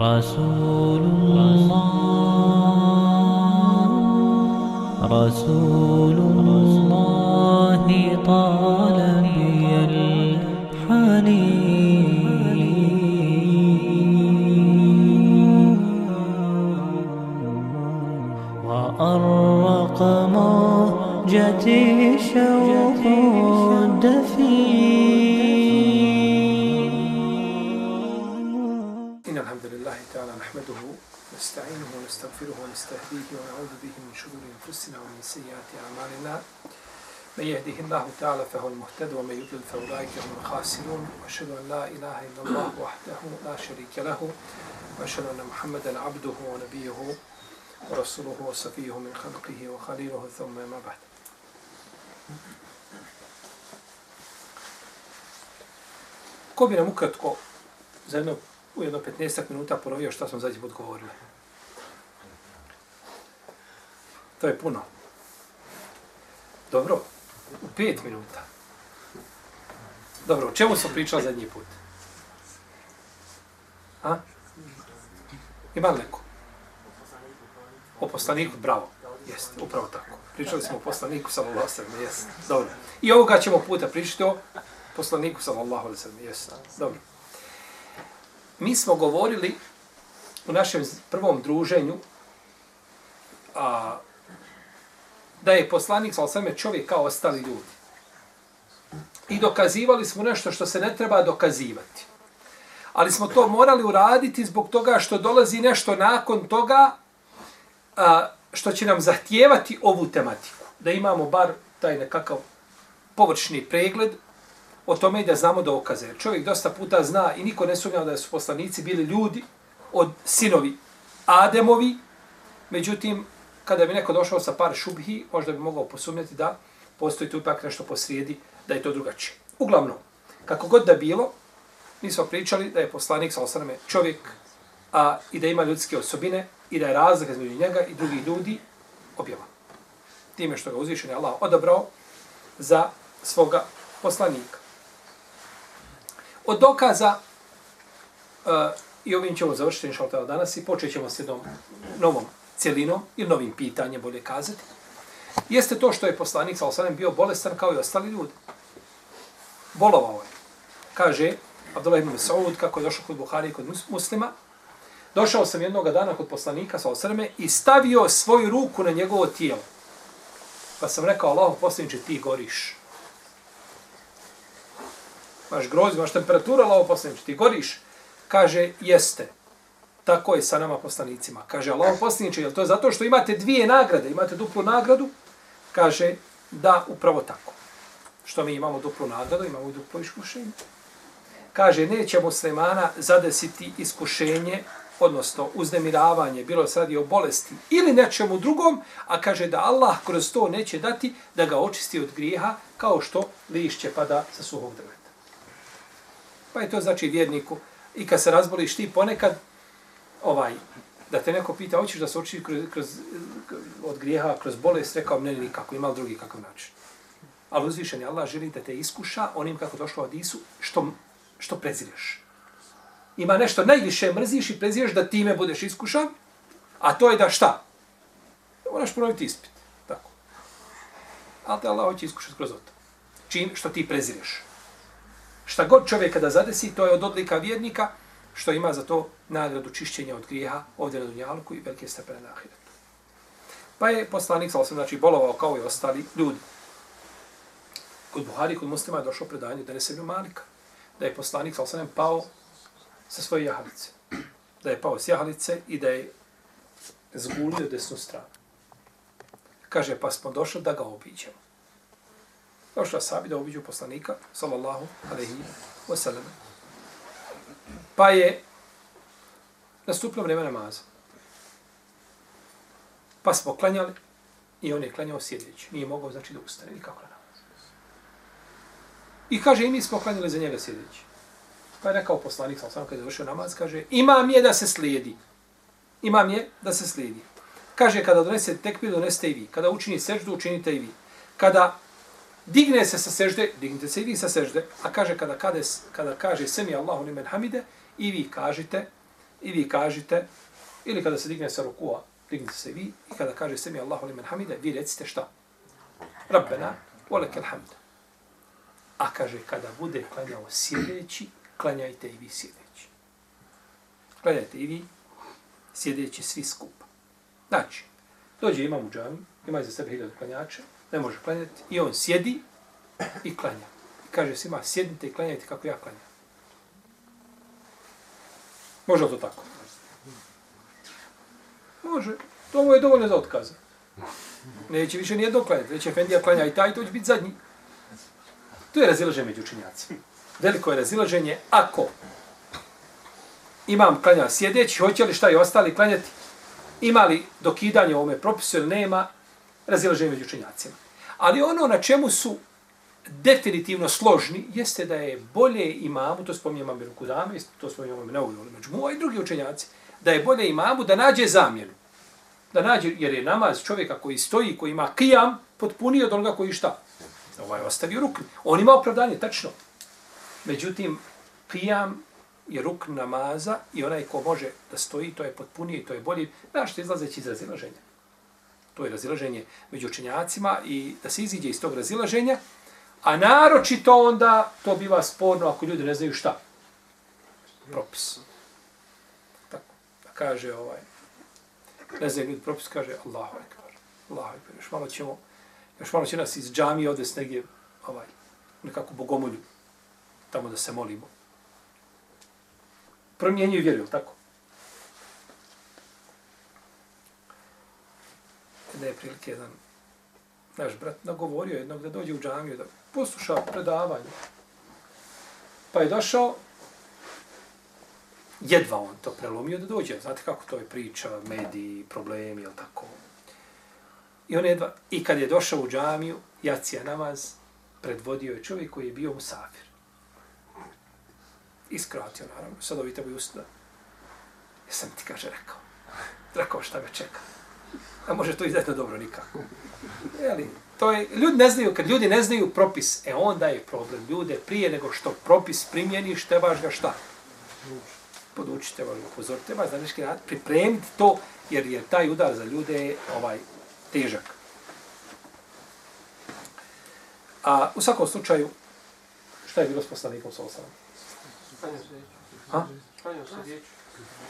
رسول الله رسول الله طال بي الحنين. وأرق موجتي شوق ونستهديه ونعوذ به من شرور أنفسنا ومن سيئات أعمالنا. من يهده الله تعالى فهو المهتد ومن يضلل فأولئك هم الخاسرون. وأشهد أن لا إله إلا الله وحده لا شريك له. وأشهد أن محمدا عبده ونبيه ورسوله وصفيه من خلقه وخليله ثم ما بعد. Ko bi nam ukratko za jedno, u jedno 15 minuta ponovio šta smo zadnji put govorili? To je puno. Dobro, u 5 minuta. Dobro, o čemu smo pričali zadnji put? A? Ima li neko? O poslaniku, bravo. Jeste, upravo tako. Pričali smo o poslaniku, sallallahu alaihi sallam, jeste. Dobro. I ovoga ćemo puta pričati o poslaniku, sallallahu alaihi sallam, jeste. Dobro. Mi smo govorili u našem prvom druženju a, da je poslanik, sa alaihi čovjek kao ostali ljudi. I dokazivali smo nešto što se ne treba dokazivati. Ali smo to morali uraditi zbog toga što dolazi nešto nakon toga a, što će nam zahtijevati ovu tematiku. Da imamo bar taj nekakav površni pregled o tome i da znamo dokaze. Čovjek dosta puta zna i niko ne sumnjao da su poslanici bili ljudi od sinovi Ademovi. Međutim, kada bi neko došao sa par šubhi, možda bi mogao posumnjati da postoji tu ipak nešto posrijedi, da je to drugačije. Uglavnom, kako god da bilo, mi smo pričali da je poslanik sa osrame čovjek a, i da ima ljudske osobine i da je razlika između njega i drugih ljudi objava. Time što ga uzvišen je Allah odabrao za svoga poslanika. Od dokaza, uh, i ovim ćemo završiti inšal danas i počet ćemo s jednom novom cjelinom ili novim pitanjem, bolje kazati, jeste to što je poslanik sa osanem bio bolestan kao i ostali ljudi. Bolovao je. Kaže Abdullah ibn Saud, kako je došao kod Buhari i kod muslima, došao sam jednog dana kod poslanika sa osaneme i stavio svoju ruku na njegovo tijelo. Pa sam rekao, Allah, poslaniče, ti goriš. Maš groz, imaš temperatura, Allah, poslaniče, ti goriš. Kaže, jeste. Tako je sa nama poslanicima. Kaže, Allah, poslaniče, je to zato što imate dvije nagrade, imate duplu nagradu? Kaže, da, upravo tako. Što mi imamo duplu nagradu, imamo i duplo iskušenje. Kaže, neće muslimana zadesiti iskušenje odnosno uznemiravanje, bilo se radi o bolesti ili nečemu drugom, a kaže da Allah kroz to neće dati da ga očisti od grijeha kao što lišće pada sa suhog drveta. Pa je to znači vjerniku. I kad se razboliš ti ponekad, ovaj, da te neko pita, hoćeš da se očisti kroz, kroz, od grijeha, kroz bolest, rekao ne nikako, ima drugi kakav način. Ali uzvišen je Allah želi da te iskuša onim kako došlo od Isu, što, što prezireš ima nešto najviše mrziš i prezireš da time budeš iskušan, a to je da šta? Da moraš ponoviti ispit. Tako. Ali te Allah hoće iskušati kroz to. Čim što ti prezireš. Šta god čovjek kada zadesi, to je od odlika vjernika, što ima za to nagradu čišćenja od grijeha ovdje na Dunjalku i velike stepene na Ahiretu. Pa je poslanik, sa znači, bolovao kao i ostali ljudi. Kod Buhari, kod muslima je došlo predanje da ne se Malika. Da je poslanik, sam pao sa svoje jahalice. Da je pao s jahalice i da je zgulio desnu stranu. Kaže, pa smo došli da ga obiđemo. Došla sabi da obiđu poslanika, sallallahu alaihi wa sallam. Pa je nastupilo vreme namaza. Pa smo klanjali i on je klanjao sjedeći. Nije mogao znači da ustane nikako na namaz. I kaže, i mi smo klanjali za njega sjedeći. Pa je rekao poslanik, sam kada je završio namaz, kaže, imam je da se slijedi. Imam je da se slijedi. Kaže, kada donese tekbir, donesete i vi. Kada učini seždu, učinite i vi. Kada digne se sa sežde, dignite se i vi sa sežde. A kaže, kada, kada, kada kaže semi Allahu nimen hamide, i vi kažete i vi kažete, ili kada se digne sa rukua, dignite se vi, i kada kaže se mi Allahu limen hamida, vi recite šta? Rabbena, volekel hamd. A kaže, kada bude klanjao sjedeći, klanjajte i vi sjedeći. Klanjajte i vi sjedeći svi skupa. Znači, dođe imam u džami, ima za sebe hiljadu klanjača, ne može klanjati, i on sjedi i klanja. I kaže svima, sjednite i klanjajte kako ja klanjam. Može li to tako? Može. To mu je dovoljno za otkaz. Neće više nijedno klanjati. Već Efendija klanja i taj, to će biti zadnji. To je razilaženje među učinjacima. Veliko je razilaženje ako imam klanja sjedeći, hoće li šta i ostali klanjati, ima li dokidanje ovome propisu ili nema, razilaženje među učinjacima. Ali ono na čemu su definitivno složni, jeste da je bolje imamu, to spominje Amiru Kudame, to spominje Amiru Neuviju, među i drugi učenjaci, da je bolje imamu da nađe zamjenu. Da nađe, jer je namaz čovjeka koji stoji, koji ima kijam, potpunio od onoga koji šta? Ovaj ostavio rukn. On ima opravdanje, tačno. Međutim, kijam je ruk namaza i onaj ko može da stoji, to je potpunije, to je bolje. Znaš, što izlazeći iz razilaženja. To je razilaženje među učenjacima i da se iziđe iz tog razilaženja, a naročito onda to biva sporno ako ljudi ne znaju šta. Propis. Tako, da kaže ovaj, ne znaju ljudi propis, kaže Allahu ekber. Allahu ekber. Još malo ćemo, još malo će nas iz džamije odvesti negdje, ovaj, nekako bogomolju, tamo da se molimo. Promijenjuju vjeru, tako? Da je prilike jedan naš brat nagovorio jednog da dođe u džamiju, da posluša predavanje. Pa je došao, jedva on to prelomio da dođe. Znate kako to je priča, mediji, problemi, ili tako. I on jedva, i kad je došao u džamiju, jacija namaz, predvodio je čovjek koji je bio musafir. Iskratio, naravno, sad ovi tebi usta. Ja sam ti, kaže, rekao. Rekao šta me čeka. A može to izdati na dobro nikako. Jeli, to je, ljudi ne znaju, kad ljudi ne znaju propis, e onda je problem. Ljude prije nego što propis primjeniš, trebaš ga šta? Podučiti, trebaš ga upozoriti, trebaš da nešto rad, pripremiti to, jer je taj udar za ljude ovaj težak. A u svakom slučaju, šta je bilo s poslanikom sa osanom? Ha?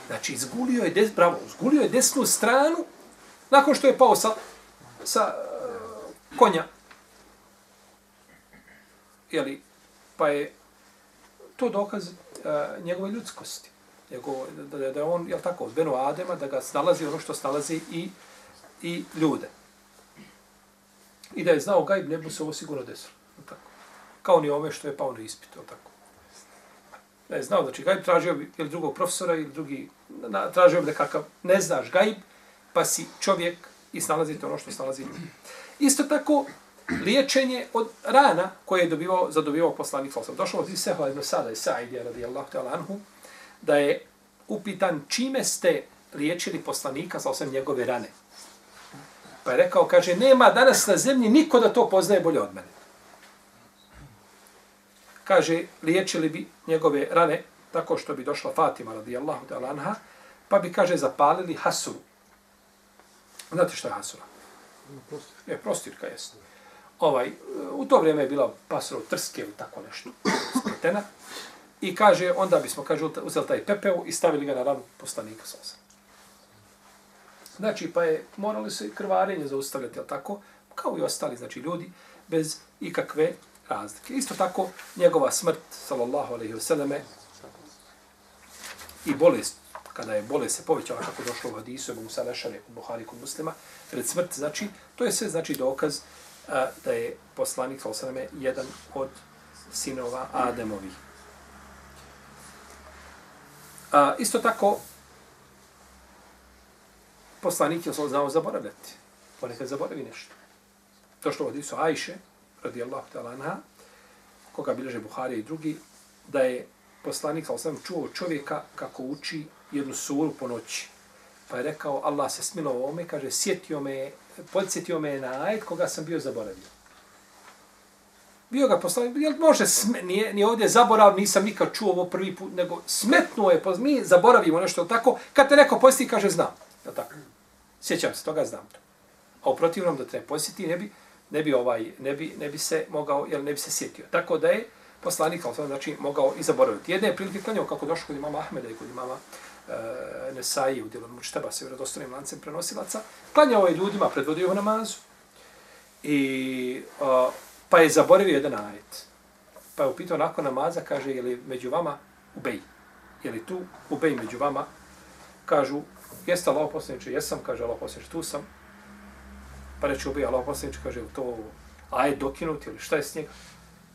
Znači, izgulio je, des, bravo, izgulio je desnu stranu nakon što je pao sa, sa uh, konja. Jeli, pa je to dokaz uh, njegove ljudskosti. Njegov, da, da, da on, jel tako, odbeno Adema, da ga snalazi ono što snalazi i, i ljude. I da je znao gajb, ne bi se ovo sigurno desilo. Tako. Kao ni ove što je pao na ispit, jel tako. Da je znao, znači gajb tražio bi ili drugog profesora ili drugi, na, tražio bi da kakav, ne znaš gajb, pa si čovjek i snalazite ono što snalazi ljudi. Isto tako, liječenje od rana koje je dobivao, zadobivao poslanik Salosam. Došlo od Iseha jedno sada, Isaidija radijallahu ta'ala anhu, da je upitan čime ste liječili poslanika Salosam njegove rane. Pa je rekao, kaže, nema danas na zemlji niko da to poznaje bolje od mene. Kaže, liječili bi njegove rane tako što bi došla Fatima radijallahu ta'ala anha, pa bi, kaže, zapalili hasuru. Znate šta je hasura? Je, prostirka jest. Ovaj, u to vrijeme je bila pasro trske ili tako nešto, spletena. I kaže, onda bismo, kaže, uzeli taj pepeo i stavili ga na ranu poslanika sosa. Znači, pa je morali se krvarenje zaustavljati, ali tako, kao i ostali, znači, ljudi, bez ikakve razlike. Isto tako, njegova smrt, sallallahu alaihi vseleme, i bolest kada je bolest se povećala kako došlo u hadisu, Ebu Musa Lešare, u Buhari kod muslima, pred smrt, znači, to je sve znači dokaz a, da je poslanik, sal jedan od sinova Ademovi. A, isto tako, poslanik je znao zaboravljati. Ponekad zaboravi nešto. To što u hadisu Ajše, radijallahu ta'ala anha, koga bilježe Buhari i drugi, da je poslanik, sal čuo čovjeka kako uči jednu suru po noći. Pa je rekao, Allah se smilo ovome, kaže, sjetio me, podsjetio me na ajet koga sam bio zaboravio. Bio ga poslanik, jel može, sme, nije, nije ovdje zaborav, nisam nikad čuo ovo prvi put, nego smetnuo je, pa mi zaboravimo nešto tako, kad te neko posjeti, kaže znam. Jel tako? Sjećam se toga, znam to. A u protivnom da te ne posjeti, ne bi, ne bi, ovaj, ne bi, ne bi se mogao, jel ne bi se sjetio. Tako da je poslanik, ali znači, mogao i zaboraviti. Jedne je prilike klanjao kako došlo kod imama Ahmeda i kod imama Eh, e, Nesaji u djelom Mučtaba se vjerodostanim lancem prenosilaca. Klanjao je ljudima, predvodio u namazu. I o, pa je zaboravio jedan ajet. Pa je upitao nakon namaza, kaže, je li među vama ubej? Je li tu ubej među vama? Kažu, jeste Allah posljedniče? Jesam, kaže Allah posljedniče, tu sam. Pa reče ubej Allah posljedniče, kaže, to ajet dokinut ili šta je s njega?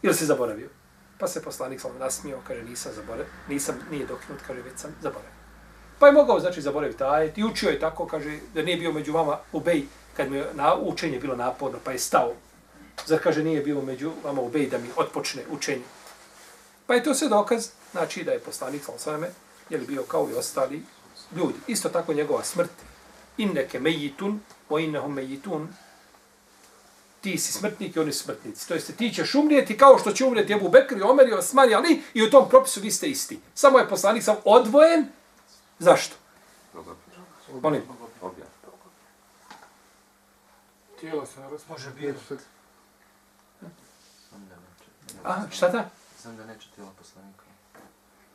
Ili se zaboravio? Pa se poslanik sam nasmio, kaže, nisam zaboravio, nisam, nije dokinut, kaže, već sam zaboravio. Pa je mogao, znači, zaboraviti ajet i učio je tako, kaže, da nije bio među vama ubej, kad mi je na, učenje bilo naporno, pa je stao. Zar, kaže, nije bio među vama ubej da mi otpočne učenje. Pa je to sve dokaz, znači, da je poslanik sa sveme, je li bio kao i ostali ljudi. Isto tako njegova smrt, inneke mejitun, o innehum mejitun, ti si smrtnik i oni smrtnici. To jeste, ti ćeš umrijeti kao što će umrijeti Ebu Bekr i Omer i Osman i Ali i u tom propisu vi ste isti. Samo je poslanik sam odvojen. Zašto? Molim. Tijelo se može biti. A, šta ta? Da neće tijelo poslanika.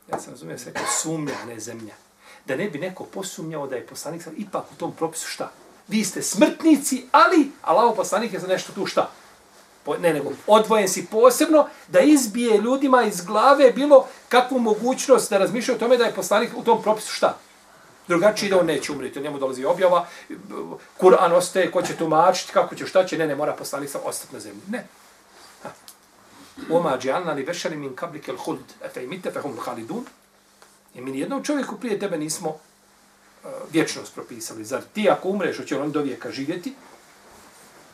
Ja sam razumio sve kao sumnja, a ne zemlja. Da ne bi neko posumnjao da je poslanik sam ipak u tom propisu šta? Vi ste smrtnici, ali Allaho poslanik je za nešto tu šta? Po, ne, nego odvojen si posebno da izbije ljudima iz glave bilo kakvu mogućnost da razmišljaju o tome da je poslanik u tom propisu šta? Drugačije da on neće umriti, njemu dolazi objava, Kur'an ostaje, ko će tumačiti, kako će, šta će, ne, ne, mora poslanik sam ostati na zemlji. Ne. Oma džialna li vešari min kablike l'huld, efe imite fehum l'halidun. I mi nijednom čovjeku prije tebe nismo uh, vječnost propisali. Zar ti ako umreš, hoće on do vijeka živjeti?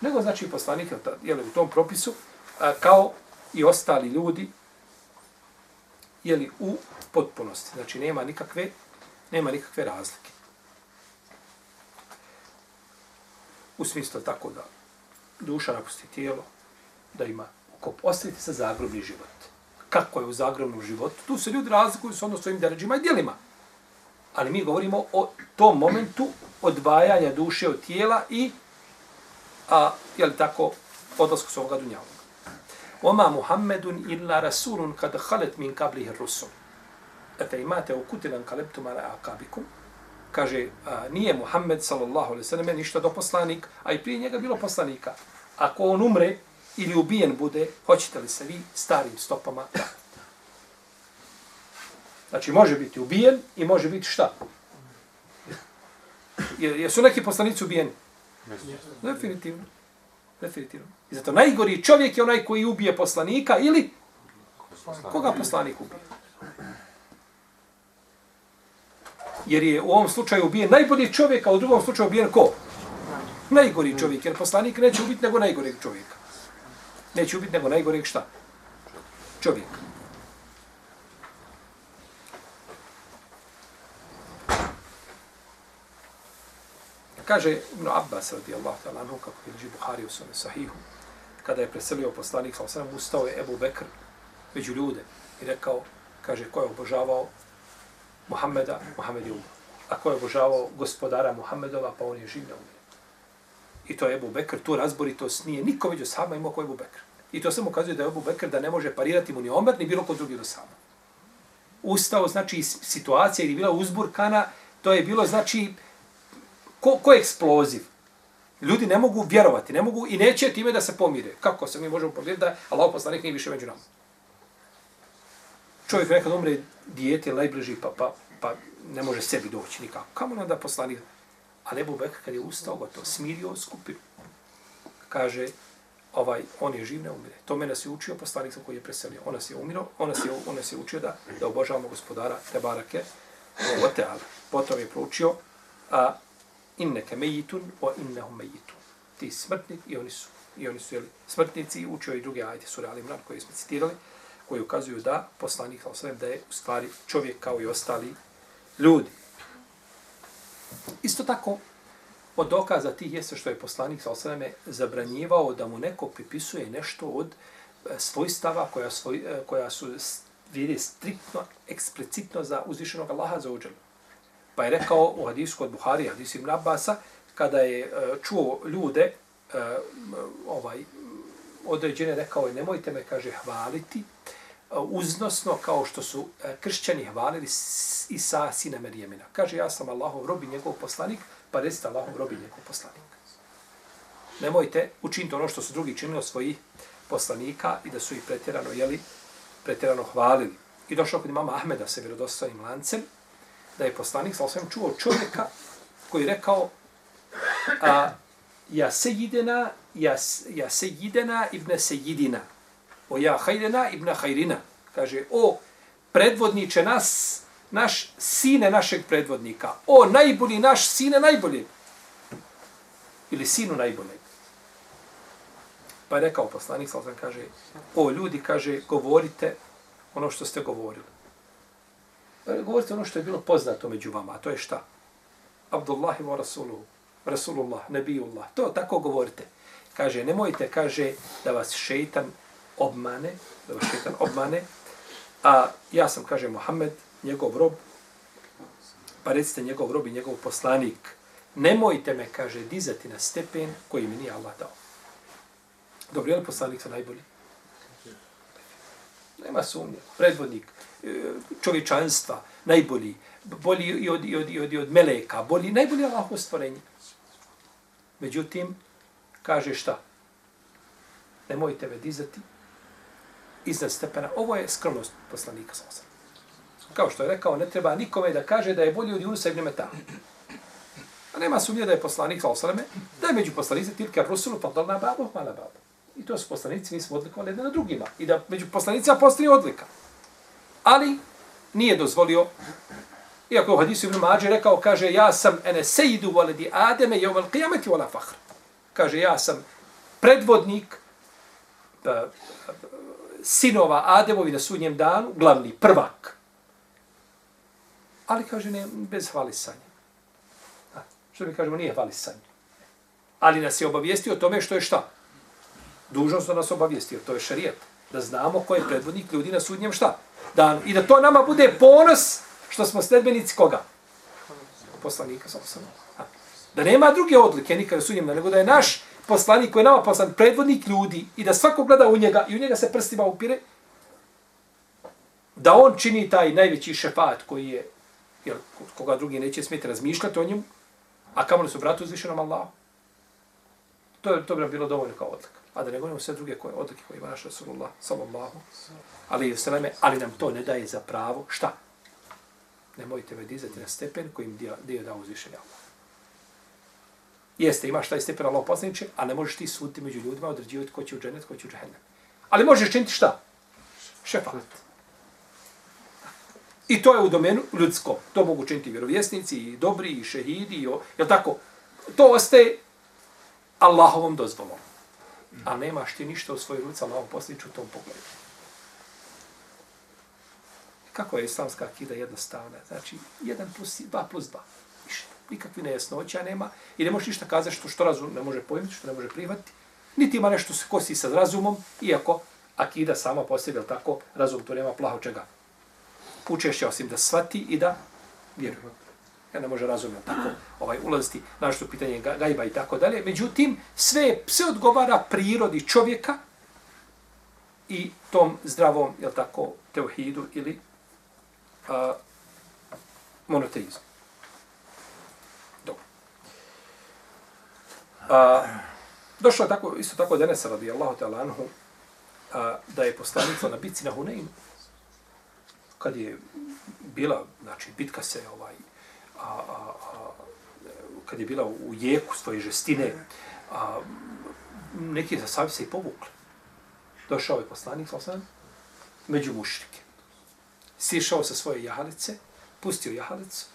Nego znači poslanik je li, u tom propisu, kao i ostali ljudi, je li u potpunosti. Znači nema nikakve, nema nikakve razlike. U smislu tako da duša napusti tijelo, da ima ukop. Ostavite se zagrobni život. Kako je u zagrobnom životu? Tu se ljudi razlikuju s ono svojim deređima i dijelima. Ali mi govorimo o tom momentu odvajanja duše od tijela i, a, je li tako, odlasku s ovoga dunjavnog. Oma Muhammedun illa rasulun kad halet min kablihi rusul. Ete imate u kutilan kaleptum ala akabikum. Kaže, a, nije Muhammed sallallahu alaihi sallam ništa do poslanik, a i prije njega bilo poslanika. Ako on umre, ili ubijen bude, hoćete li se vi starim stopama vratiti? Znači, može biti ubijen i može biti šta? Jesu neki poslanici ubijeni? Definitivno. Definitivno. I zato najgori čovjek je onaj koji ubije poslanika ili koga poslanik ubije? Jer je u ovom slučaju ubijen najbolji čovjek, a u drugom slučaju ubijen ko? Najgori čovjek, jer poslanik neće ubiti nego najgoreg čovjeka. Neće ubiti nego najgoreg šta? Čovjek. Kaže Ibn Abbas radijallahu ta'ala anhu kako je Buhari u svome sahihu kada je preselio poslanik sa osam ustao je Ebu Bekr među ljude i rekao kaže ko je obožavao Muhammeda Muhammed je umro a ko je obožavao gospodara Muhammedova pa on je živ na umre. I to je Ebu Bekr, tu razboritost nije niko među sama imao ko Ebu Bekr. I to samo ukazuje da je Ebu Bekr da ne može parirati mu ni Omer, ni bilo ko drugi do sama. Ustao, znači, situacija ili bila uzburkana, to je bilo, znači, ko, ko je eksploziv. Ljudi ne mogu vjerovati, ne mogu i neće time da se pomire. Kako se mi možemo pomiriti da Allah poslanik nije više među nama? Čovjek nekad umre dijete najbliži, pa, pa, pa ne može sebi doći nikako. Kamo nam da poslanik? A Ebu Bekr kad je ustao, gotovo, smirio skupinu. Kaže, ovaj, on je živ, ne umire. To me nas je učio poslanik sa koji je preselio. On nas je umiro, on nas je, on nas je učio da, da obožavamo gospodara Tebarake, o Potom je proučio, a inneke mejitun, o innehum mejitun. Ti smrtnik i oni su, i oni su jeli, smrtnici i učio i druge ajde su reali mran koje smo citirali, koji ukazuju da poslanik sa da je u stvari čovjek kao i ostali ljudi. Isto tako, od dokaza tih jeste što je poslanik sa osaname zabranjivao da mu neko pripisuje nešto od e, svojstava koja, svoj, e, koja su vidi striktno, eksplicitno za uzvišenog Allaha za uđelu. Pa je rekao u hadisu kod Buhari, hadis Ibn Abbasa, kada je e, čuo ljude, e, ovaj, određene rekao je, nemojte me, kaže, hvaliti, e, uznosno kao što su kršćani hvalili Isa, sina Merijemina. Kaže, ja sam Allahov rob i njegov poslanik, pa recite Allahov rob i njegov poslanik. Nemojte učiniti ono što su drugi činili od svojih poslanika i da su ih pretjerano, jeli, pretjerano hvalili. I došao kod imama Ahmeda sa vjerodostojnim lancem, da je poslanik, sa osvijem čuo čovjeka koji je rekao a, ja sejidena, ja, ja sejidena ibn sejidina, o ja hajrena ibn hajrina. Kaže, o predvodniče nas, naš sine našeg predvodnika, o najbolji naš sine najbolji. Ili sinu najboljeg. Pa je rekao poslanik, sa kaže, o ljudi, kaže, govorite ono što ste govorili. Govorite ono što je bilo poznato među vama, a to je šta? Abdullah wa Rasuluhu, Rasulullah, Nebijullah. To tako govorite. Kaže, nemojte, kaže, da vas šeitan obmane, da vas šeitan obmane, a ja sam, kaže, Muhammed, njegov rob, pa recite njegov rob i njegov poslanik, nemojte me, kaže, dizati na stepen koji mi nije Allah dao. Dobro, je li poslanik sa najbolji? Nema sumnje. Predvodnik čovječanstva, najbolji, bolji i od, i od, i od, i od meleka, bolji, najbolji Allahovo stvorenje. Međutim, kaže šta? Nemojte me dizati iznad stepena. Ovo je skromnost poslanika sa osam. Kao što je rekao, ne treba nikome da kaže da je bolji od Junusa ibn Meta. A nema sumnje da je poslanik sa osaleme, da je među poslanice tilka Rusulu, pa dolna babu, mala babu. I to su poslanici, mi smo odlikovali jedne na drugima. I da među poslanicima postoji odlika. Ali nije dozvolio, iako u hadisu Ibn Mađe rekao, kaže, ja sam ene sejidu voledi Ademe, je uvel qiyameti vola fahr. Kaže, ja sam predvodnik pa, sinova Ademovi na sudnjem danu, glavni prvak. Ali, kaže, ne, bez hvalisanja. A, Što mi kažemo, nije hvalisanje. Ali nas je obavijestio o tome što je šta? Dužnost da nas obavijestio, to je šarijet. Da znamo ko je predvodnik ljudi na sudnjem šta? Dan. I da to nama bude ponos što smo sledbenici koga? Poslanika, samo sam. Da nema druge odlike nikada na sudnjem, nego da je naš poslanik koji je nama poslan predvodnik ljudi i da svako gleda u njega i u njega se prstima upire, da on čini taj najveći šefat koji je, jer koga drugi neće smjeti razmišljati o njemu, a kamo li su bratu uzvišenom Allahu? To, je, to bi nam bilo dovoljno kao odlika. A da ne govorimo sve druge koje, odlike koje ima naš Rasulullah, sallallahu, ali, vseleme, ali nam to ne daje za pravo, šta? Nemojte me dizati na stepen kojim dio, dio dao uzvišenje Allah. Jeste, imaš taj stepen Allah poslaniče, a ne možeš ti suditi među ljudima, određivati ko će u dženet, ko će u džahennem. Ali možeš činiti šta? Šefat. I to je u domenu ljudskom. To mogu činiti vjerovjesnici, i dobri, i šehidi, i o, jel tako? To ostaje Allahovom dozvolom. A nemaš ti ništa u svojoj ruci Allahom poslaniču u tom pogledu. Kako je islamska akida jednostavna? Znači, 1 plus 2 plus 2. Ništa. Nikakvi nejasnoća nema. I ne možeš ništa kazati što, što razum ne može pojmiti, što ne može prihvatiti. Niti ima nešto se kosi sa razumom, iako akida sama po sebi, tako, razum tu nema plaho čega. Učešća osim da svati i da vjeruje. Ja ne može razumno tako, ovaj, ulaziti na što pitanje gajba i tako dalje. Međutim, sve, sve odgovara prirodi čovjeka i tom zdravom, jel tako, teuhidu ili a, monoteizmu. Dobro. A, došlo je tako, isto tako danas, radijallahu ta'ala anhu, a, da je poslanico na bitci na Huneinu, kad je bila, znači, bitka se, ovaj, a, a, a, kad je bila u jeku svoje žestine, a, neki za se i povukli. Došao je poslanik, sam, među mušrike. Sišao sa svoje jahalice, pustio jahalicu,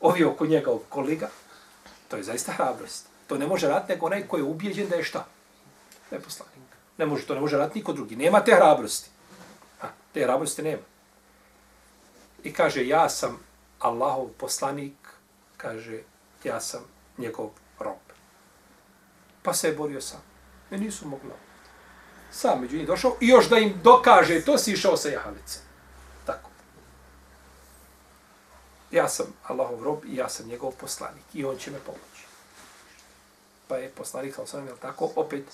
ovio oko njega kolega, to je zaista hrabrost. To ne može raditi nego onaj koji je ubijeđen da je šta? Da je poslanik. Ne može, to ne može raditi niko drugi. Nema te hrabrosti. Ha, te hrabrosti nema. I kaže, ja sam Allahov poslanik, kaže, ja sam njegov rob. Pa se je borio sam. Ne nisu mogla. Sam među njih došao i još da im dokaže, to si išao sa jahalice. Tako. Ja sam Allahov rob i ja sam njegov poslanik i on će me pomoći. Pa je poslanik, sam sam, tako, opet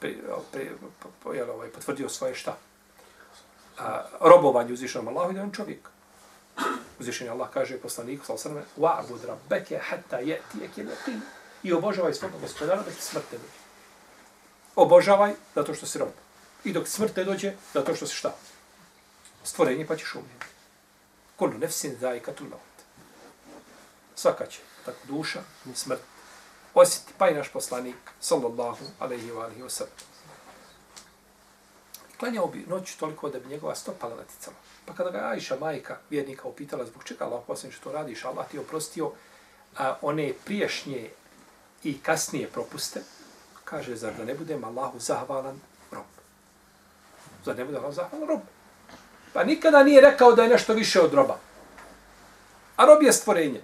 pre, pre, pre, jel, ovaj, potvrdio svoje šta? A, robovanje uzvišenom Allahu i da je on čovjek. Uzvišenje Allah kaže poslaniku, sal sveme, wa'bud rabbeke hatta je'tijek il yaqin. I obožavaj svog gospodara dok smrt ne dođe. Obožavaj zato što si rob. I dok smrt ne dođe, zato što si šta? Stvorenje pa ćeš umjeti. Kullu nefsin zaikatul maut. Svaka će, tako duša, smrt, osjeti, pa i naš poslanik, sallallahu alaihi wa alihi wa sallam. Klanjao bi noć toliko da bi njegova stopala leticala. Pa kada ga Ajša, majka vjernika, upitala zbog čega Allah posljedno što radiš, Allah ti je oprostio a, one priješnje i kasnije propuste, kaže, zar da ne budem Allahu zahvalan rob? Zar ne budem Allahu zahvalan rob? Pa nikada nije rekao da je nešto više od roba. A rob je stvorenje.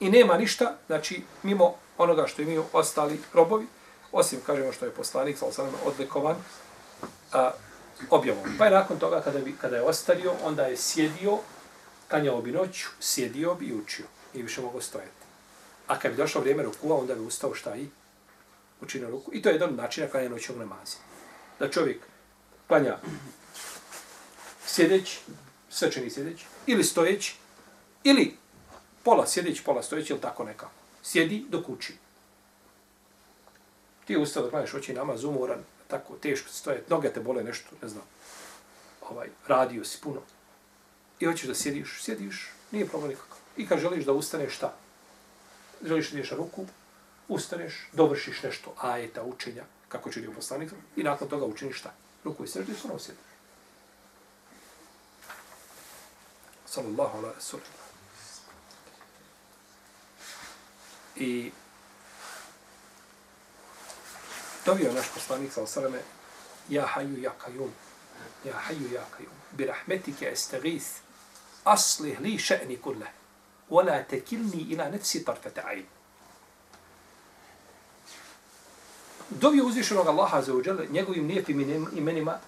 I nema ništa, znači, mimo onoga što imaju ostali robovi, osim, kažemo, što je poslanik, sa odlikovan, a, objavom. Pa je nakon toga, kada, bi, kada je ostario, onda je sjedio, kanjao bi noću, sjedio bi i učio. I više mogo stojati. A kad bi došlo vrijeme rukua, onda bi ustao šta i učinio ruku. I to je jedan od načina klanja noćnog namaza. Da čovjek klanja sjedeći, srčani sjedeći, ili stojeći, ili pola sjedeći, pola stojeći, ili tako nekako. Sjedi dok uči. Ti je ustao da klanjaš oči namaz, umoran, tako teško stoje, noge te bole nešto, ne znam, ovaj, radio si puno. I hoćeš da sjediš, sjediš, nije problem nikakav. I kad želiš da ustaneš, šta? Želiš da ideš na ruku, ustaneš, dovršiš nešto ajeta, učenja, kako će li poslanik, i nakon toga učiniš šta? Ruku i sređu i sjediš. Sallallahu ala sallam. I Dovio naš poslanik sa osaleme, ja haju ja kajum, ja haju ja kajum, bi rahmetike estagis, aslih li še'ni kulle, wala tekilni ila nefsi tarfete ajn. Dovio uzvišenog Allaha za uđele, njegovim lijepim imenima,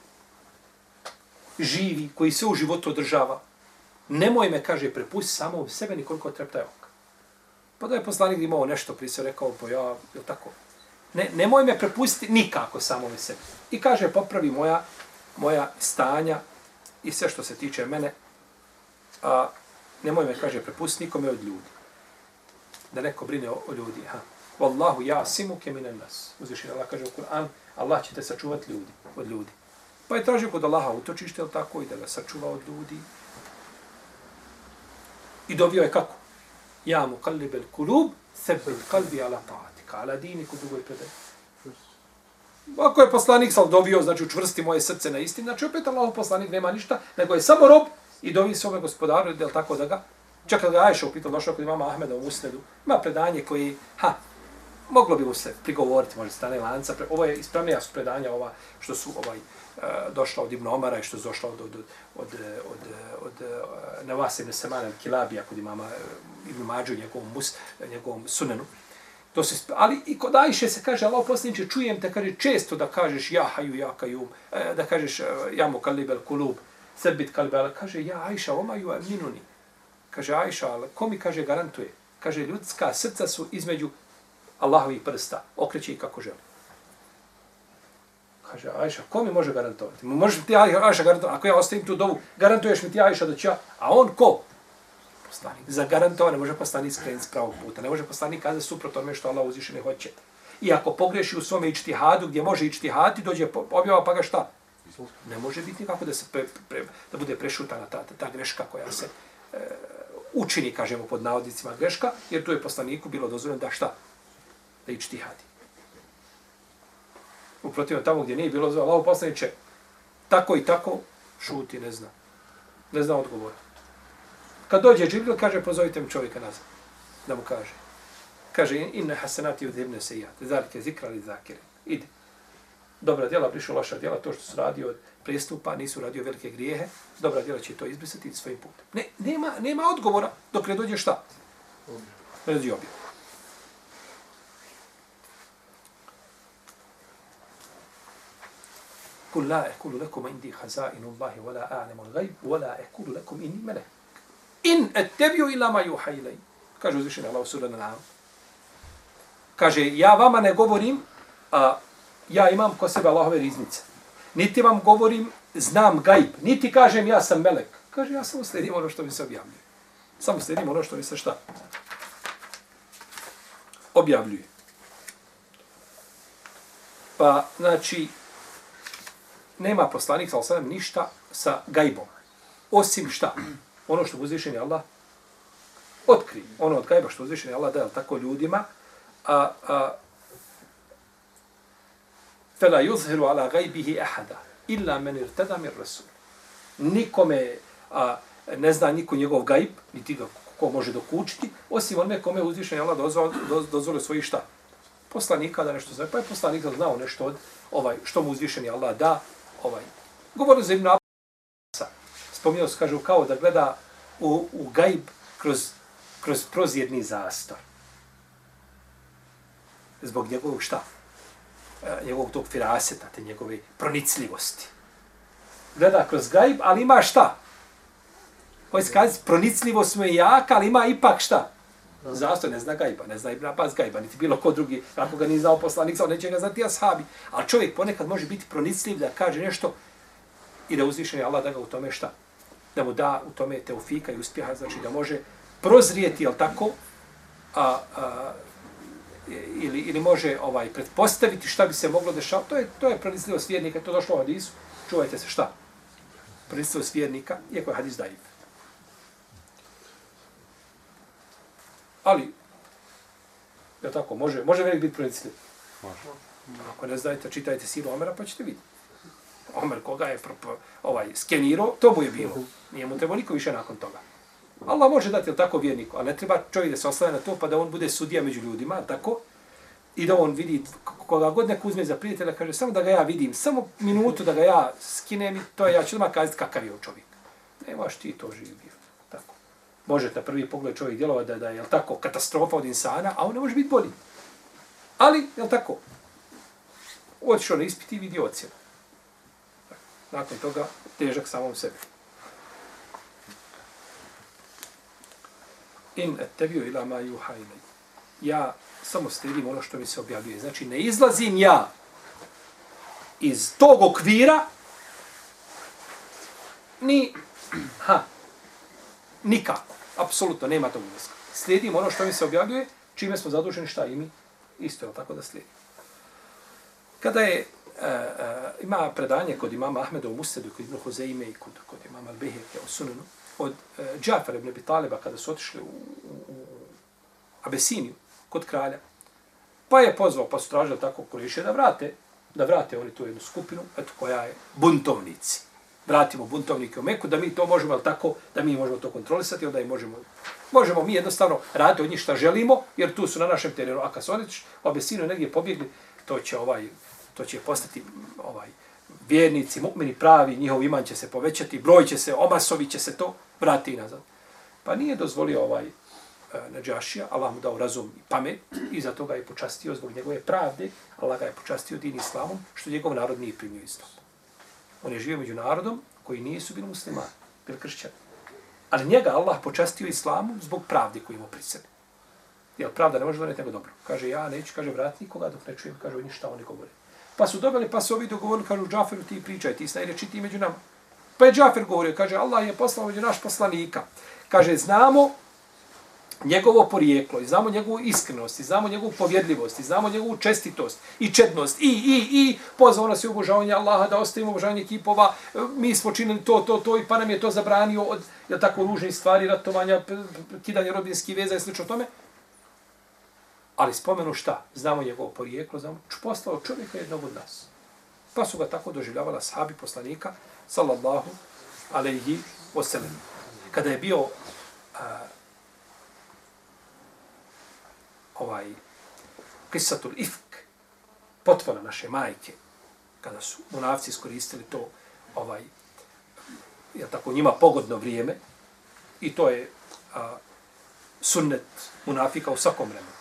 živi, koji se u životu održava, nemoj me, kaže, prepusti samo u sebe nikoliko treptaj oka. Pa da je poslanik imao nešto prije se rekao, pa ja, je tako, ne, nemoj me prepustiti nikako samome sebi. I kaže, popravi moja, moja stanja i sve što se tiče mene, a nemoj me, kaže, prepustiti nikome od ljudi. Da neko brine o, o ljudi. Ha. Wallahu ja simu nas. Uzvišen Allah kaže u Kur'an, Allah će te sačuvati ljudi, od ljudi. Pa je tražio kod Allaha utočište, ili tako, i da ga sačuva od ljudi. I dobio je kako? Ja mu kalibel kulub, sebel kalbi ala ta'at ka ala dini kod drugoj predaje. Ako je poslanik sal dovio, znači učvrsti moje srce na istinu, znači opet Allah poslanik nema ništa, nego je samo rob i dovi se gospodaru, je tako da ga, čak da ga Ajša upitao, došao kod imama Ahmeda u Musnedu, ima predanje koji, ha, moglo bi mu se prigovoriti, može stane lanca, pre, ovo je ispravnija su predanja ova, što su ovaj, eh, došla od Ibn Omara i što je došla od, od, od, od, od, eh, od uh, Nevasa ibn Semana Kilabija kod imama eh, Ibn Mađu, njegovom, mus, njegovom sunenu. To se, ali i kod Ajše se kaže, Allah posljedniče, čujem te, kaže, često da kažeš ja haju, ja kajum, e, da kažeš e, ja mu kalibel kulub, sebit kalibel, kaže, ja Ajša, oma ju aminuni. Kaže, Ajša, ali ko mi kaže garantuje? Kaže, ljudska srca su između Allahovih prsta, okreće ih kako želi. Kaže, Ajša, ko mi može garantovati? Možeš ti Ajša garantovati? Ako ja ostavim tu dovu, garantuješ mi ti Ajša da će ja? A on ko? Poslanik. Zagarantovan ne može poslanik skrenuti s pravog puta. Ne može poslanik kazati suprot tome što Allah uzviše ne hoće. I ako pogreši u svome ičtihadu, gdje može ičtihati, dođe objava pa ga šta? Ne može biti nikako da se pre, pre, da bude prešutana ta, ta, greška koja se e, učini, kažemo, pod navodnicima greška, jer tu je poslaniku bilo dozvoljeno da šta? Da ičtihadi. Uprotivno tamo gdje nije bilo dozvoljeno, Allah poslaniče, tako i tako, šuti, ne zna. Ne zna odgovora. Kad dođe Džibril, kaže, pozovite mi čovjeka nazad. Da mu kaže. Kaže, inne hasenati od hibne se jate. Zalike zikra li zakire. Ide. Dobra djela, prišao loša djela, to što su radio od prestupa, nisu radio velike grijehe, dobra djela će to izbrisati svojim putem. Ne, nema, nema odgovora dok ne dođe šta? Ne dođe objav. Kul la ekulu lekum indi hazainu Allahi, wala a'lemu l'gajb, wala ekulu lekum inni melek. In ettebiju ila ma juha ilaj. Kaže uzvišen Allah u sura na Kaže, ja vama ne govorim, a ja imam ko sebe Allahove riznice. Niti vam govorim, znam gajb. Niti kažem, ja sam melek. Kaže, ja samo sledim ono što mi se objavljuje. Samo sledim ono što mi se šta? Objavljuje. Pa, znači, nema poslanik, sal sam ništa sa gajbom. Osim šta? Ono što uzvišen je Allah otkri. Ono od kajba što uzvišen je Allah daje tako ljudima, a, a fela yuzhiru ala gajbihi ahada, illa men irtada mir rasul. Nikome a, ne zna niko njegov gajb, niti ga ko može dokučiti, osim onome kome uzvišen je Allah dozvolio dozvoli svoji šta? Poslanika da nešto zna. Pa je poslanik znao nešto od ovaj, što mu uzvišeni Allah da, ovaj. Govorio za Ibn spominjao se, kažu, kao da gleda u, u gajb kroz, kroz prozjedni zastor. Zbog njegovog šta? E, njegovog tog firaseta, te njegove pronicljivosti. Gleda kroz gajb, ali ima šta? Ovo je skaz, pronicljivost mu je jaka, ali ima ipak šta? Zastor ne zna gajba, ne zna Ibn Abbas gajba, niti bilo ko drugi, ako ga nije znao poslanik, sa neće ga znati ashabi. Ali čovjek ponekad može biti pronicljiv da kaže nešto i da uzviše je Allah da ga u tome šta? Da mu da u tome teufika i uspjeha, znači da može prozrijeti, jel tako, a, a, ili, ili može ovaj pretpostaviti šta bi se moglo dešavati. To je, to je pronicljivost vjernika, to došlo u hadisu. Čuvajte se šta? Pronicljivost vjernika, iako je hadis daiv. Ali, je tako, može, može velik biti pronicljiv. Može. Ako ne znate, čitajte silu Omera, pa ćete vidjeti. Omer koga je ovaj, skenirao, to mu je bilo. Nije mu trebao niko više nakon toga. Allah može dati tako vjerniku, a ne treba čovjek da se ostane na to, pa da on bude sudija među ljudima, tako? I da on vidi koga god neko uzme za prijatelja, kaže, samo da ga ja vidim, samo minutu da ga ja skinem i to je, ja ću odmah kazati kakav je on čovjek. Ne možeš ti to živio. Tako. Može na prvi pogled čovjek djelovati da, da je, tako, katastrofa od insana, a on ne može biti bolji. Ali, je tako? Otišao na ispit i vidi ocjenu. Nakon toga, težak samom sebi. In ettebio ila ma juha ilaj. Ja samo slijedim ono što mi se objavljuje. Znači, ne izlazim ja iz tog okvira ni, ha, nikako. Apsolutno, nema tog ulazka. Slijedim ono što mi se objavljuje, čime smo zaduženi, šta i mi, isto je tako da slijedim. Kada je, e, e, ima predanje kod imama Ahmeda u Musedu, kod Ibn Hozeime i kod, kod imama Al-Beheke u Sunanu, od e, Džafar ibn Abi Taliba kada su otišli u, u, u Abesiniju kod kralja. Pa je pozvao, pa su tražili tako kuriše da vrate, da vrate oni tu jednu skupinu, eto koja je buntovnici. Vratimo buntovnike u Meku, da mi to možemo, ali tako, da mi možemo to kontrolisati, onda i možemo, možemo mi jednostavno raditi od njih šta želimo, jer tu su na našem terenu, a kad su oni u negdje pobjegli, to će ovaj, to će postati ovaj, vjernici, mu'mini pravi, njihov iman će se povećati, broj će se, omasovi će se to, vrati nazad. Pa nije dozvolio ovaj uh, Nađašija, Allah mu dao razum i pamet i zato ga je počastio zbog njegove pravde, Allah ga je počastio din islamom, što njegov narod nije primio islam. On je živio među narodom koji nisu bili muslimani, bili kršćani. Ali njega Allah počastio islamom zbog pravde koju imao pri sebi. Jer pravda ne može doneti nego dobro. Kaže, ja neću, kaže, vrati nikoga dok ne čujem, kaže, oni šta oni govore. Pa su dobili, pa su ovi dogovorili, kažu, Džaferu, ti pričaj, ti snaj, reči ti među nama. Pa je Džafer govorio, kaže, Allah je poslao među naš poslanika. Kaže, znamo njegovo porijeklo, i znamo njegovu iskrenost, i znamo njegovu povjedljivost, i znamo njegovu čestitost, i čednost, i, i, i, pozvao nas je obožavanje Allaha da ostavimo obožavanje kipova, mi smo činili to, to, to, i pa nam je to zabranio od, ja tako, ružnih stvari, ratovanja, kidanja rodinskih veza i slično tome. Ali spomenu šta? Znamo njegovo porijeklo, znamo, poslao čovjeka jednog od nas. Pa su ga tako doživljavala sahabi poslanika, sallallahu alaihi wasallam. Kada je bio a, ovaj kisatul ifk, potvora naše majke, kada su munavci iskoristili to ovaj ja tako njima pogodno vrijeme i to je a, sunnet munafika u svakom vremenu.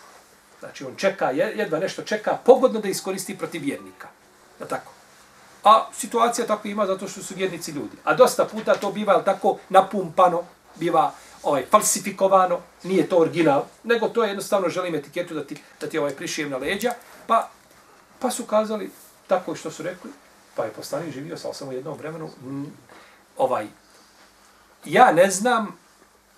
Znači on čeka, jedva nešto čeka pogodno da iskoristi protiv vjernika. Da tako? A situacija tako ima zato što su vjernici ljudi. A dosta puta to biva tako napumpano, biva ovaj falsifikovano, nije to original, nego to je jednostavno želim etiketu da ti da ti ovaj prišijem na leđa, pa pa su kazali tako što su rekli, pa je poslanik živio sa samo jednom vremenu mm, ovaj ja ne znam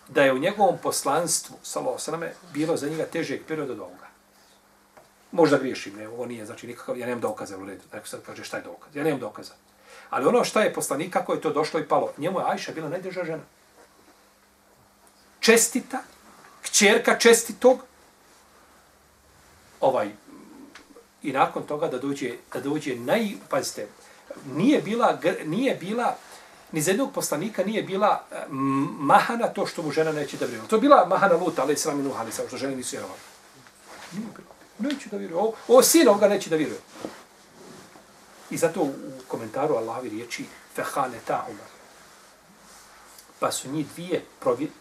da je u njegovom poslanstvu sallallahu alejhi bilo za njega težeg perioda od ovoga. Možda griješim, ne, ovo nije, znači nikakav, ja nemam dokaza u redu. Neko sad kaže šta je dokaz, ja nemam dokaza. Ali ono šta je poslanik, kako je to došlo i palo, njemu je Ajša bila najdrža žena. Čestita, kćerka čestitog, ovaj, i nakon toga da dođe, da dođe naj, pazite, nije bila, nije bila, ni za jednog poslanika nije bila eh, mahana to što mu žena neće da brinu. To je bila mahana luta, ali i sram i nuha, ali što žene nisu vjerovali. Nije bilo. Neću da vjeruje. Ovo, ovo sin ovoga neće da vjeruje. I zato u komentaru Allahovi riječi fehane tahuma. Pa su njih dvije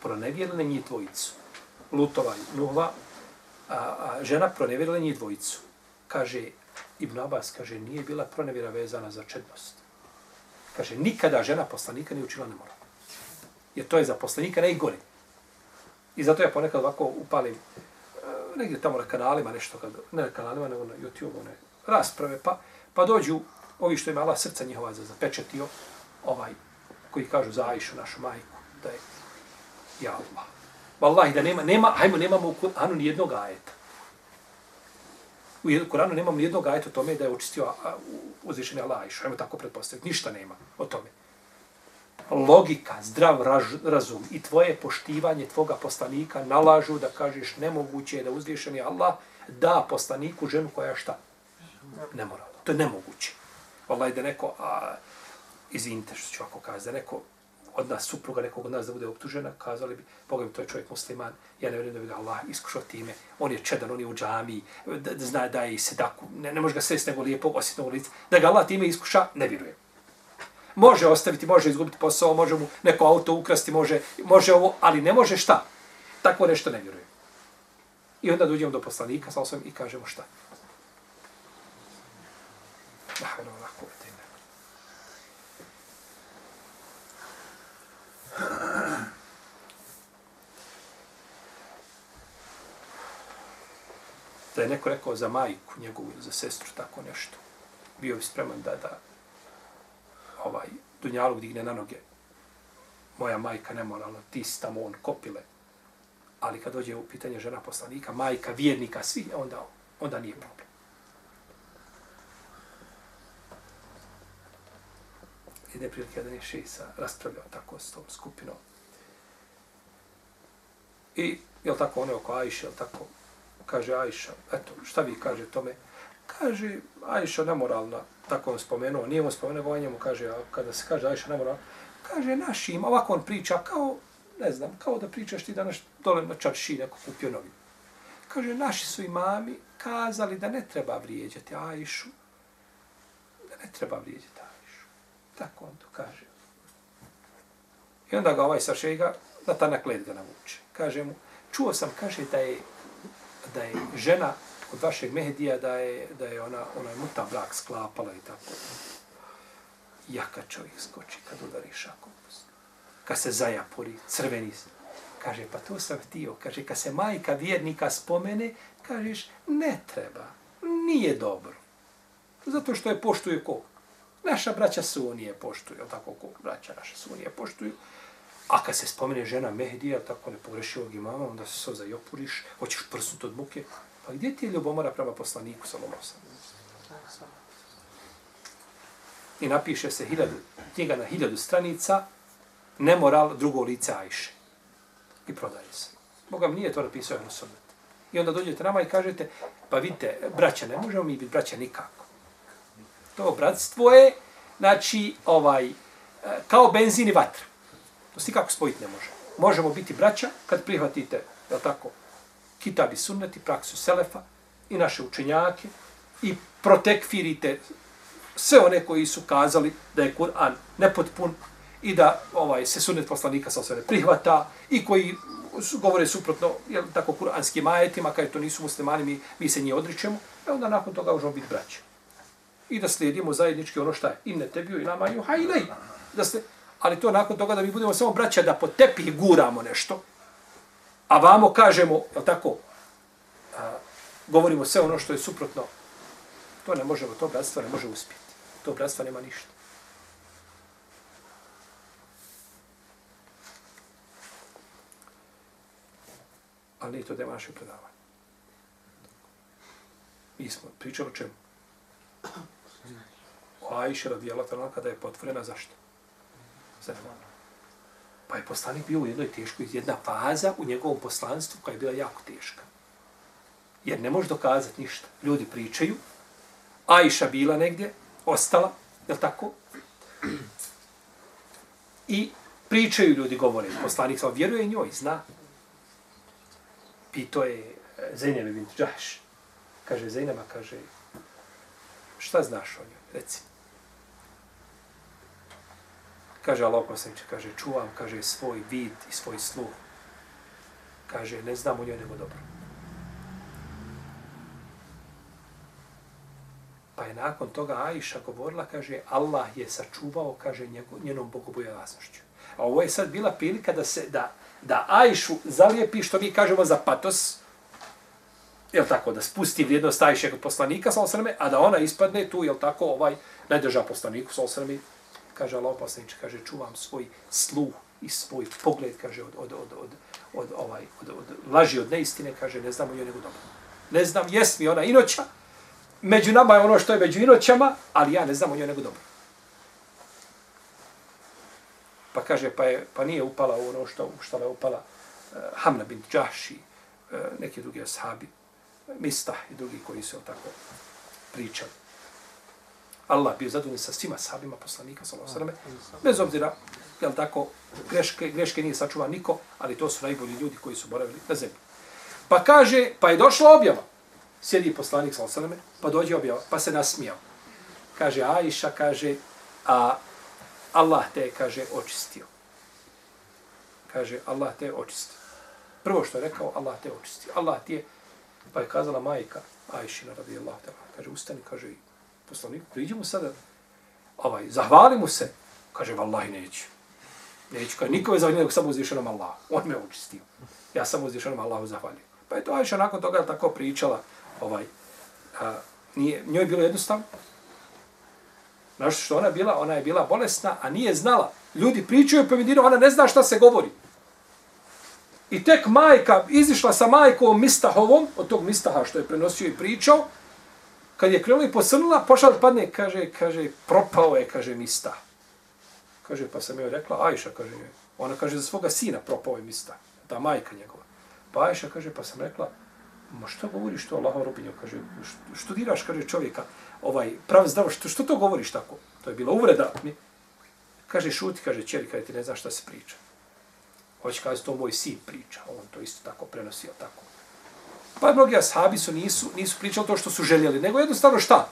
pronevjerile njih dvojicu. Lutova i Nuhova, a, a žena pronevjerile njih dvojicu. Kaže, Ibn Abbas kaže, nije bila pronevjera vezana za čednost. Kaže, nikada žena poslanika nije učila namora. Jer to je za poslanika najgore. I zato ja ponekad ovako upalim negdje tamo na kanalima nešto, kad, ne na kanalima, nego na YouTube, one rasprave, pa, pa dođu ovi što ima Allah srca njihova za zapečetio, ovaj, koji kažu za Ajšu, našu majku, da je, ja Allah. Wallahi, da nema, nema, hajmo, nemamo u Kur'anu ni jednog ajeta. U Kur'anu nemamo ni jednog ajeta o tome da je očistio uzvišenje Allah Ajšu, Hajmo tako pretpostaviti. Ništa nema o tome logika, zdrav razum i tvoje poštivanje tvoga poslanika nalažu da kažeš nemoguće je da uzvišeni Allah da poslaniku ženu koja šta? Ne mora. To je nemoguće. Wallahi da neko, a, izvinite što ću ako kazi, da neko od nas, supruga nekog od nas da bude optužena, kazali bi, Boga mi, to je čovjek musliman, ja ne vjerujem da bi ga Allah iskušao time, on je čedan, on je u džami, da, da zna da je i sedaku, ne, ne može ga sresti nego lijepog, osjetnog lica, da ga Allah time iskuša, ne vjerujem može ostaviti, može izgubiti posao, može mu neko auto ukrasti, može, može ovo, ali ne može šta? Takvo nešto ne vjeruje. I onda dođemo do poslanika sa osvijem i kažemo šta? Ah, no, lako Da je neko rekao za majku njegovu ili za sestru tako nešto, bio bi spreman da, da ovaj Dunjaluk digne na noge. Moja majka nemoralna, ti si tamo on kopile. Ali kad dođe u pitanje žena poslanika, majka, vjernika, svi, onda, onda nije problem. Ide prilike jedan je šisa raspravljao tako s tom skupinom. I, jel tako, one oko Ajše, jel tako, kaže Ajša, eto, šta vi kaže tome? Kaže, Ajša nemoralna, tako on spomenuo, nije mu spomenuo, on njemu kaže, a kada se kaže Ajša nemoralna, kaže našim, ovako on priča kao, ne znam, kao da pričaš ti danas dole na čarši neko kupio novi. Kaže, naši su imami kazali da ne treba vrijeđati Ajšu, da ne treba vrijeđati Ajšu. Tako on to kaže. I onda ga ovaj sašega, da ta nakled ga navuče. Kaže mu, čuo sam, kaže, da je, da je žena kod vašeg Mehdija da je, da je ona, ona je muta brak sklapala i tako. Jaka čovjek skoči kad udari šakom. Kad se zajapori, crveni se. Kaže, pa to sam htio. Kaže, kad se majka vjernika spomene, kažeš, ne treba, nije dobro. Zato što je poštuje ko? Naša braća Sunije poštuju, tako ko braća naša Sunije poštuju. A kad se spomene žena Mehdija, tako ne pogreši ovog imama, onda se soza i opuriš, hoćeš prsnut od muke, Pa gdje ti je ljubomora prema poslaniku Salomosa? I napiše se hiljadu, knjiga na hiljadu stranica, nemoral drugo lice Ajše. I prodaje se. Boga mi nije to napisao jedno sobet. I onda dođete nama i kažete, pa vidite, braća, ne možemo mi biti braća nikako. To bratstvo je, znači, ovaj, e, kao benzin i vatra. To se nikako spojiti ne može. Možemo biti braća kad prihvatite, je tako, kitab i sunneti, praksu selefa i naše učenjake i protekfirite sve one koji su kazali da je Kur'an nepotpun i da ovaj se sunnet poslanika sa sve prihvata i koji su, govore suprotno jel, tako kuranskim ajetima, kada to nisu muslimani, mi, mi se nje odričemo, e onda nakon toga možemo biti braći. i da slijedimo zajednički ono šta je. Inne tebiju i nama i hajlej. Da ste, ali to nakon toga da mi budemo samo braća da po tepih guramo nešto, a vamo kažemo, je tako, a, govorimo sve ono što je suprotno, to ne možemo, to bratstvo ne može uspjeti. To bratstvo nema ništa. Ali nije to da je vaše predavanje. Mi smo pričali o čemu? O Ajše radijalata kada je potvorena zašto? Za. Pa je poslanik bio u jednoj teškoj, jedna faza u njegovom poslanstvu koja je bila jako teška. Jer ne može dokazati ništa. Ljudi pričaju, Ajša bila negdje, ostala, je li tako? I pričaju ljudi, govore. Poslanik sam vjeruje njoj, zna. Pito je eh, Zainebe bint Džaš. Kaže Zainaba, kaže, šta znaš o njoj? Reci. Kaže Allah poslaniče, kaže, čuvam, kaže, svoj vid i svoj sluh. Kaže, ne znam u njoj nego dobro. Pa je nakon toga Aisha govorila, kaže, Allah je sačuvao, kaže, njenom bogobojaznošću. A ovo je sad bila prilika da se, da, da Aishu zalijepi, što mi kažemo za patos, jel tako, da spusti vrijednost Aisha kod poslanika, sa osrame, a da ona ispadne tu, jel tako, ovaj, najdrža poslaniku, sa osrame, kaže Allah poslaniče, kaže, čuvam svoj sluh i svoj pogled, kaže, od, od, od, od, od, ovaj, od, od laži, od neistine, kaže, ne znam o njoj nego dobro. Ne znam, jes mi ona inoća, među nama je ono što je među inoćama, ali ja ne znam o njoj nego dobro. Pa kaže, pa, je, pa nije upala u ono što, što je upala uh, Hamna bin Đaši, uh, eh, neki drugi ashabi, Mistah i drugi koji su tako pričali. Allah bio zadovoljan sa svima sahabima poslanika selleme bez obzira jel tako greške greške nije sačuva niko ali to su najbolji ljudi koji su boravili na zemlji. Pa kaže pa je došla objava. Sjedi poslanik selleme pa dođe objava pa se nasmijao. Kaže Ajša kaže a Allah te kaže očistio. Kaže Allah te očistio. Prvo što je rekao Allah te očistio. Allah ti je pa je kazala majka Ajšina radijallahu ta'ala kaže ustani kaže poslaniku, priđemo sada, ovaj, zahvalimo se, kaže, vallahi neću. Neću, kaže, niko je zahvalio, nego samo uzvišenom Allah. On me učistio. Ja sam uzvišenom Allahu zahvalio. Pa je to Ajša nakon toga tako pričala, ovaj, a, nije, njoj je bilo jednostavno, Znaš što ona bila? Ona je bila bolesna, a nije znala. Ljudi pričaju po Medinu, ona ne zna šta se govori. I tek majka, izišla sa majkom Mistahovom, od tog Mistaha što je prenosio i pričao, kad je krenula i posrnula, pošla da padne, kaže, kaže, propao je, kaže, mista. Kaže, pa sam joj rekla, Ajša, kaže, ona kaže, za svoga sina propao je mista, ta majka njegova. Pa Ajša kaže, pa sam rekla, ma što govoriš to, Allahom robinjo, kaže, što diraš, kaže, čovjeka, ovaj, prav zdravo, što, što to govoriš tako? To je bila uvreda. Mi, kaže, šuti, kaže, čeri, kaže, ti ne znaš šta se priča. Hoće kaže, to moj sin priča, on to isto tako prenosio, tako. Pa mnogi ashabi su nisu, nisu pričali to što su željeli, nego jednostavno šta?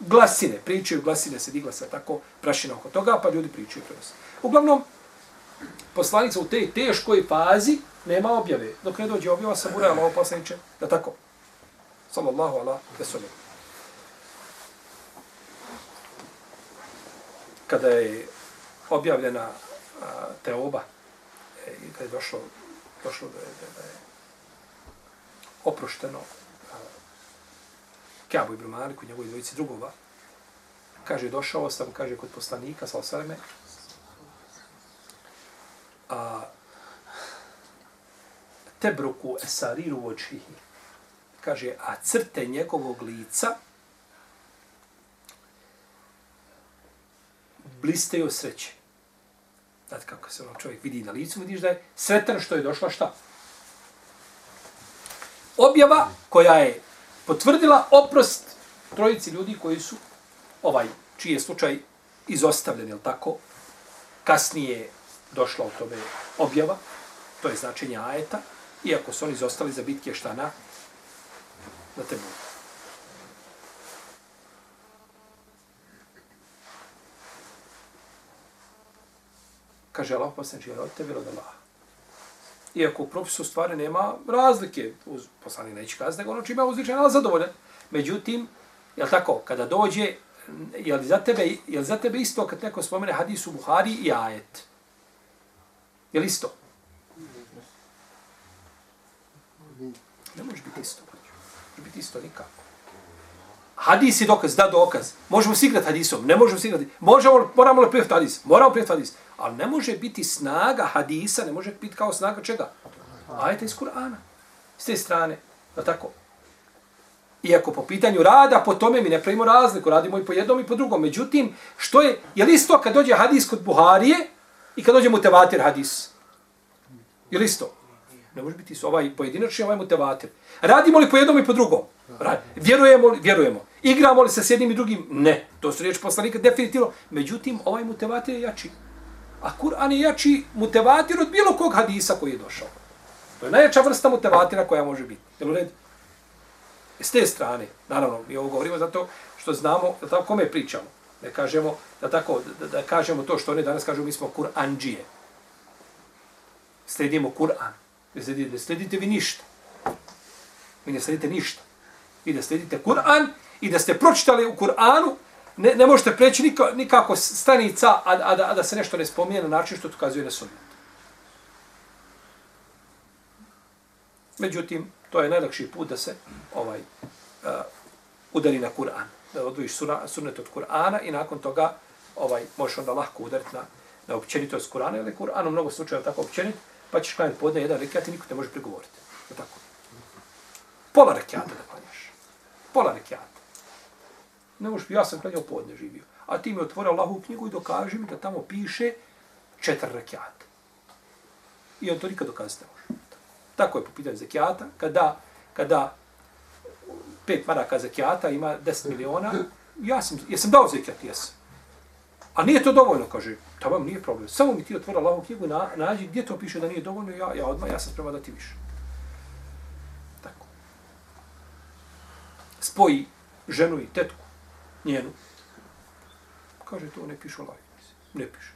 Glasine, pričaju glasine, se digla se tako prašina oko toga, pa ljudi pričaju kroz. Uglavnom, poslanica u te teškoj fazi nema objave. Dok ne dođe objava, sam uraja malo poslaniče, da tako. Sallallahu ala vesolim. Kada je objavljena a, teoba, e, i kada je došlo, došlo da je, da je oprošteno Kjabu ibn Maliku, njegovi dvojici drugova. Kaže, došao sam, kaže, kod poslanika, sa osaleme, a tebruku esariru očihi. Kaže, a crte njegovog lica blistaju sreće. Znate kako se ono čovjek vidi na licu, vidiš da je sretan što je došla šta? Objava koja je potvrdila oprost trojici ljudi koji su ovaj čiji je slučaj izostavljen, je tako? Kasnije došla u tome objava, to je značenje ajeta, iako su oni izostali za bitke šta na, na tebu. Kaže Allah, posljednji je od tebe, od Allaha iako u propisu stvari nema razlike, uz poslanik neće kazati, nego ono čime je uzvičan, ali zadovoljan. Međutim, Jel tako? Kada dođe, je li za tebe, je li za tebe isto kad neko spomene hadis u Buhari i ajet? Je li isto? Ne može biti isto. Ne može biti isto nikako. Hadis je dokaz, da dokaz. Možemo sigrati hadisom, ne možemo sigrati. Možemo, moramo li prijeti hadis? Moramo prijeti hadis. Ali ne može biti snaga hadisa, ne može biti kao snaga čega? Ajte iz Kur'ana. S te strane. Da tako? Iako po pitanju rada, po tome mi ne pravimo razliku. Radimo i po jednom i po drugom. Međutim, što je, je li isto kad dođe hadis kod Buharije i kad dođe mutevatir hadis? Je li isto? Ne može biti. Ovaj pojedinačni, ovaj mutevatir. Radimo li po jednom i po drugom? Vjerujemo li? Vjerujemo. Igramo li se s jednim i drugim? Ne. To su riječi poslanika definitivno. Međutim, ovaj mutevatir je jači. A Kur'an je jači mutevatir od bilo kog hadisa koji je došao. To je najjača vrsta mutevatira koja može biti. Jel u redu? E, s te strane, naravno, mi ovo govorimo zato što znamo da tako kome pričamo. Da kažemo, da tako, da, da kažemo to što oni danas kažu, mi smo Kur'anđije. Sledimo Kur'an. Ne sledite, ne sledite vi ništa. Vi ne sledite ništa. Vi da sledite Kur'an i da ste pročitali u Kur'anu, ne, ne možete preći nikako, nikako stanica, a, a, a, a da se nešto ne spomije na način što to kazuje na sunnet. Međutim, to je najlakši put da se ovaj uh, udari na Kur'an. Da odvojiš sunnet od Kur'ana i nakon toga ovaj možeš onda lahko udariti na, na općenitost Kur'ana, jer je Kur'an u mnogo slučajeva tako općenit, pa ćeš klanjati podne jedan rekiat i niko te može prigovoriti. Je tako? Pola rekiata da klanjaš. Pola rekiata. Ne možeš, ja sam klanjao podne živio. A ti mi otvori Allahovu knjigu i dokaži mi da tamo piše četiri rekiata. I on to nikad dokazati ne može. Tako je po pitanju zekijata. Kada, kada pet maraka zekijata ima 10 miliona, ja sam, jesam dao zekijat, jesam. A nije to dovoljno, kaže, to vam nije problem. Samo mi ti otvora Allahovu knjigu, na, nađi gdje to piše da nije dovoljno, ja, ja odmah, ja sam sprema da ti više. Tako. Spoji ženu i tetku, njenu. Kaže, to ne piše Allah. Ne piše.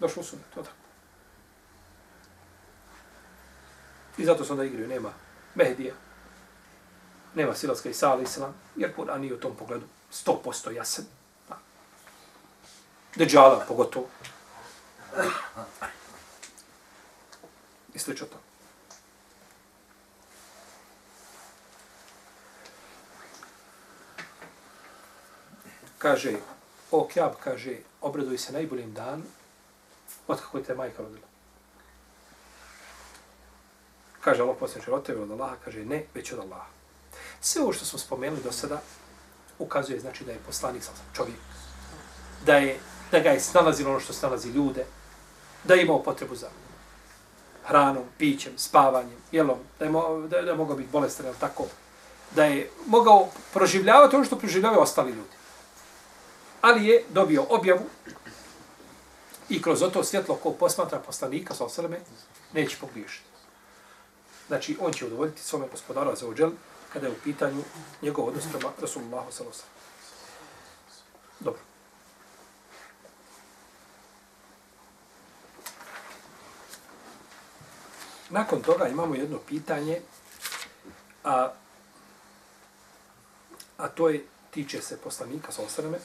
Došlo su mi, to tako. I zato se onda igraju, nema Mehdija, nema Silaska i Sala Islam, jer Kur'an nije u tom pogledu 100% jasan. Da. Deđala pogotovo. I slično to. Kaže, o Kjab, kaže, obraduj se najboljim dan, od kako te majka rodila. Kaže Allah posljedniče, od tebe od Allaha, kaže ne, već od Allaha. Sve ovo što smo spomenuli do sada, ukazuje znači da je poslanik sam čovjek, da, je, da ga je snalazilo ono što snalazi ljude, da je imao potrebu za hranom, pićem, spavanjem, jelom, da je, mo, da, je, da je mogao biti bolestan, ili tako, da je mogao proživljavati ono što proživljavaju ostali ljudi. Ali je dobio objavu i kroz to svjetlo ko posmatra poslanika, sa osrme, neće pogriješiti. Znači, on će udovoljiti svome gospodaru za ođel kada je u pitanju njegov odnos prema Rasulullahu s.a.v. Dobro. Nakon toga imamo jedno pitanje, a, a to je, tiče se poslanika sa osrme,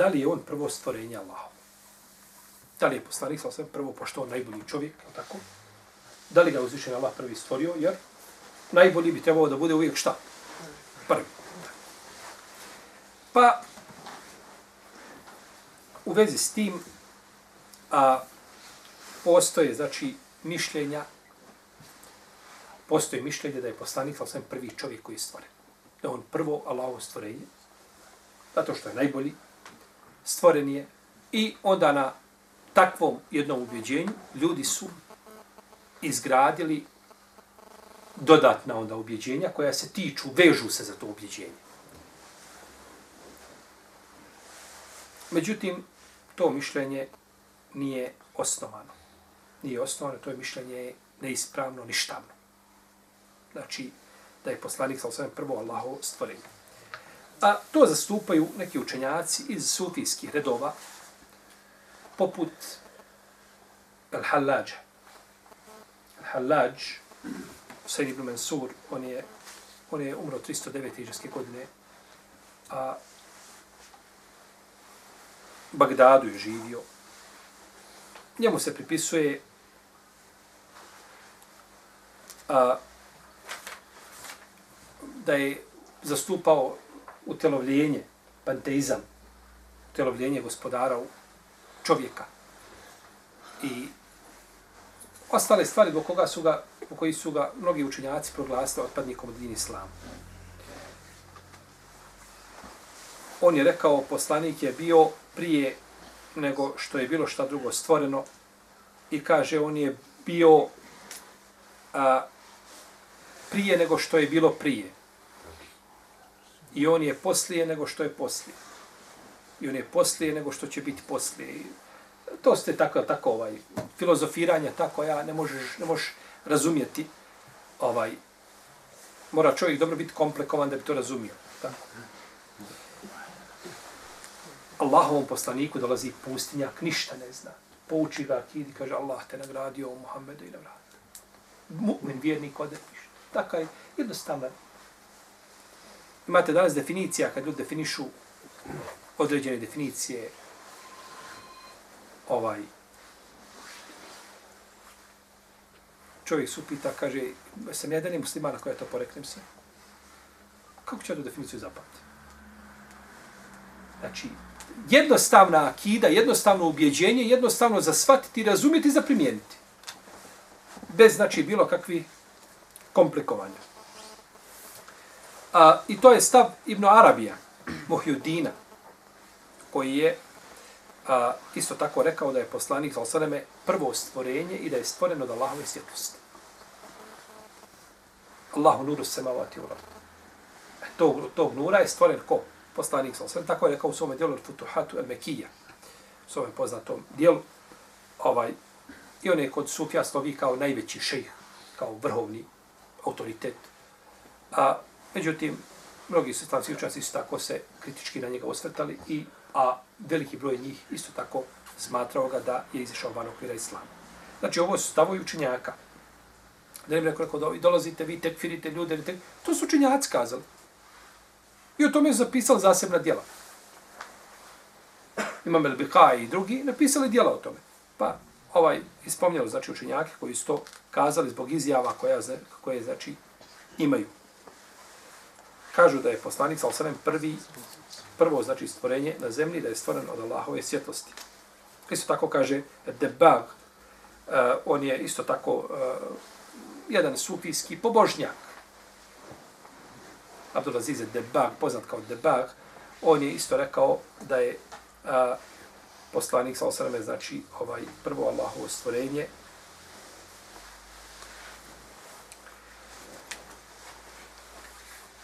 Da li je on prvo stvorenje Allahovo? Da li je poslanik sa prvo pošto on najbolji čovjek, tako? Da li ga uzvišen Allah prvi stvorio? Jer najbolji bi trebao da bude uvijek šta? Prvi. Pa, u vezi s tim, a, postoje, znači, mišljenja, postoje mišljenje da je poslanik sa prvi čovjek koji je stvoren. Da on prvo Allahovo stvorenje, zato što je najbolji, stvoren je i onda na takvom jednom ubjeđenju ljudi su izgradili dodatna onda ubjeđenja koja se tiču, vežu se za to ubjeđenje. Međutim, to mišljenje nije osnovano. Nije osnovano, to je mišljenje neispravno, ništavno. Znači, da je poslanik sa osvijem prvo Allahovo stvorenje. A to zastupaju neki učenjaci iz sufijskih redova, poput Al-Hallađa. Halađ, Said ibn Mansur, on je, on je umro 309. iđeske godine, a Bagdadu je živio. Njemu se pripisuje a, da je zastupao utelovljenje, panteizam, utelovljenje gospodara u čovjeka. I ostale stvari do koga su ga, po koji su ga mnogi učenjaci proglasili otpadnikom od din islamu. On je rekao, poslanik je bio prije nego što je bilo šta drugo stvoreno i kaže, on je bio a, prije nego što je bilo prije. I on je poslije nego što je poslije. I on je poslije nego što će biti poslije. I to ste tako, tako ovaj, filozofiranje, tako ja ne možeš, ne možeš razumjeti ovaj, mora čovjek dobro biti komplikovan da bi to razumio. Tako. Allahovom poslaniku dolazi pustinjak, ništa ne zna. Pouči ga akidi, kaže Allah te nagradio u Muhammedu i nagradio. Mu'min, vjernik, ode ništa. Tako je jednostavno. Imate danas definicija, kad ljudi definišu određene definicije ovaj čovjek se upita, kaže, sam jedan muslimana koja to poreknem se. Kako će tu definiciju zapamtiti? Znači, jednostavna akida, jednostavno ubjeđenje, jednostavno za shvatiti, razumjeti i za primijeniti. Bez, znači, bilo kakvi komplikovanja. A, I to je stav Ibn Arabija, Muhyudina, koji je a, isto tako rekao da je poslanik za osaneme prvo stvorenje i da je stvoreno od Allahove svjetlosti. Allahu nuru semavati u e, Tog, tog nura je stvoren ko? Poslanik sa osaneme. Tako je rekao u svome dijelu Futuhatu el Mekija. U svome poznatom dijelu. Ovaj, I on je kod Sufija slovi kao najveći šejh, kao vrhovni autoritet. A, međutim, mnogi su stavci učasnici tako se kritički na njega osvrtali i a veliki broj njih isto tako smatrao ga da je izišao van okvira islama. Znači, ovo su stavovi učenjaka. Da ne bi rekao, rekao, dolazite, vi tekfirite ljude, tek... to su učenjaci kazali. I o tome je zapisali zasebna djela. Imam El Bika i drugi napisali djela o tome. Pa, ovaj, ispomnjalo znači, učenjake koji su to kazali zbog izjava koja, koje, znači, imaju. Kažu da je poslanik, sa prvi prvo znači stvorenje na zemlji da je stvoren od Allahove svjetlosti. Isto tako kaže Debag, uh, on je isto tako uh, jedan sufijski pobožnjak. Abdulaziz Debag, poznat kao Debag, on je isto rekao da je uh, poslanik sa osrame, znači ovaj prvo Allahovo stvorenje,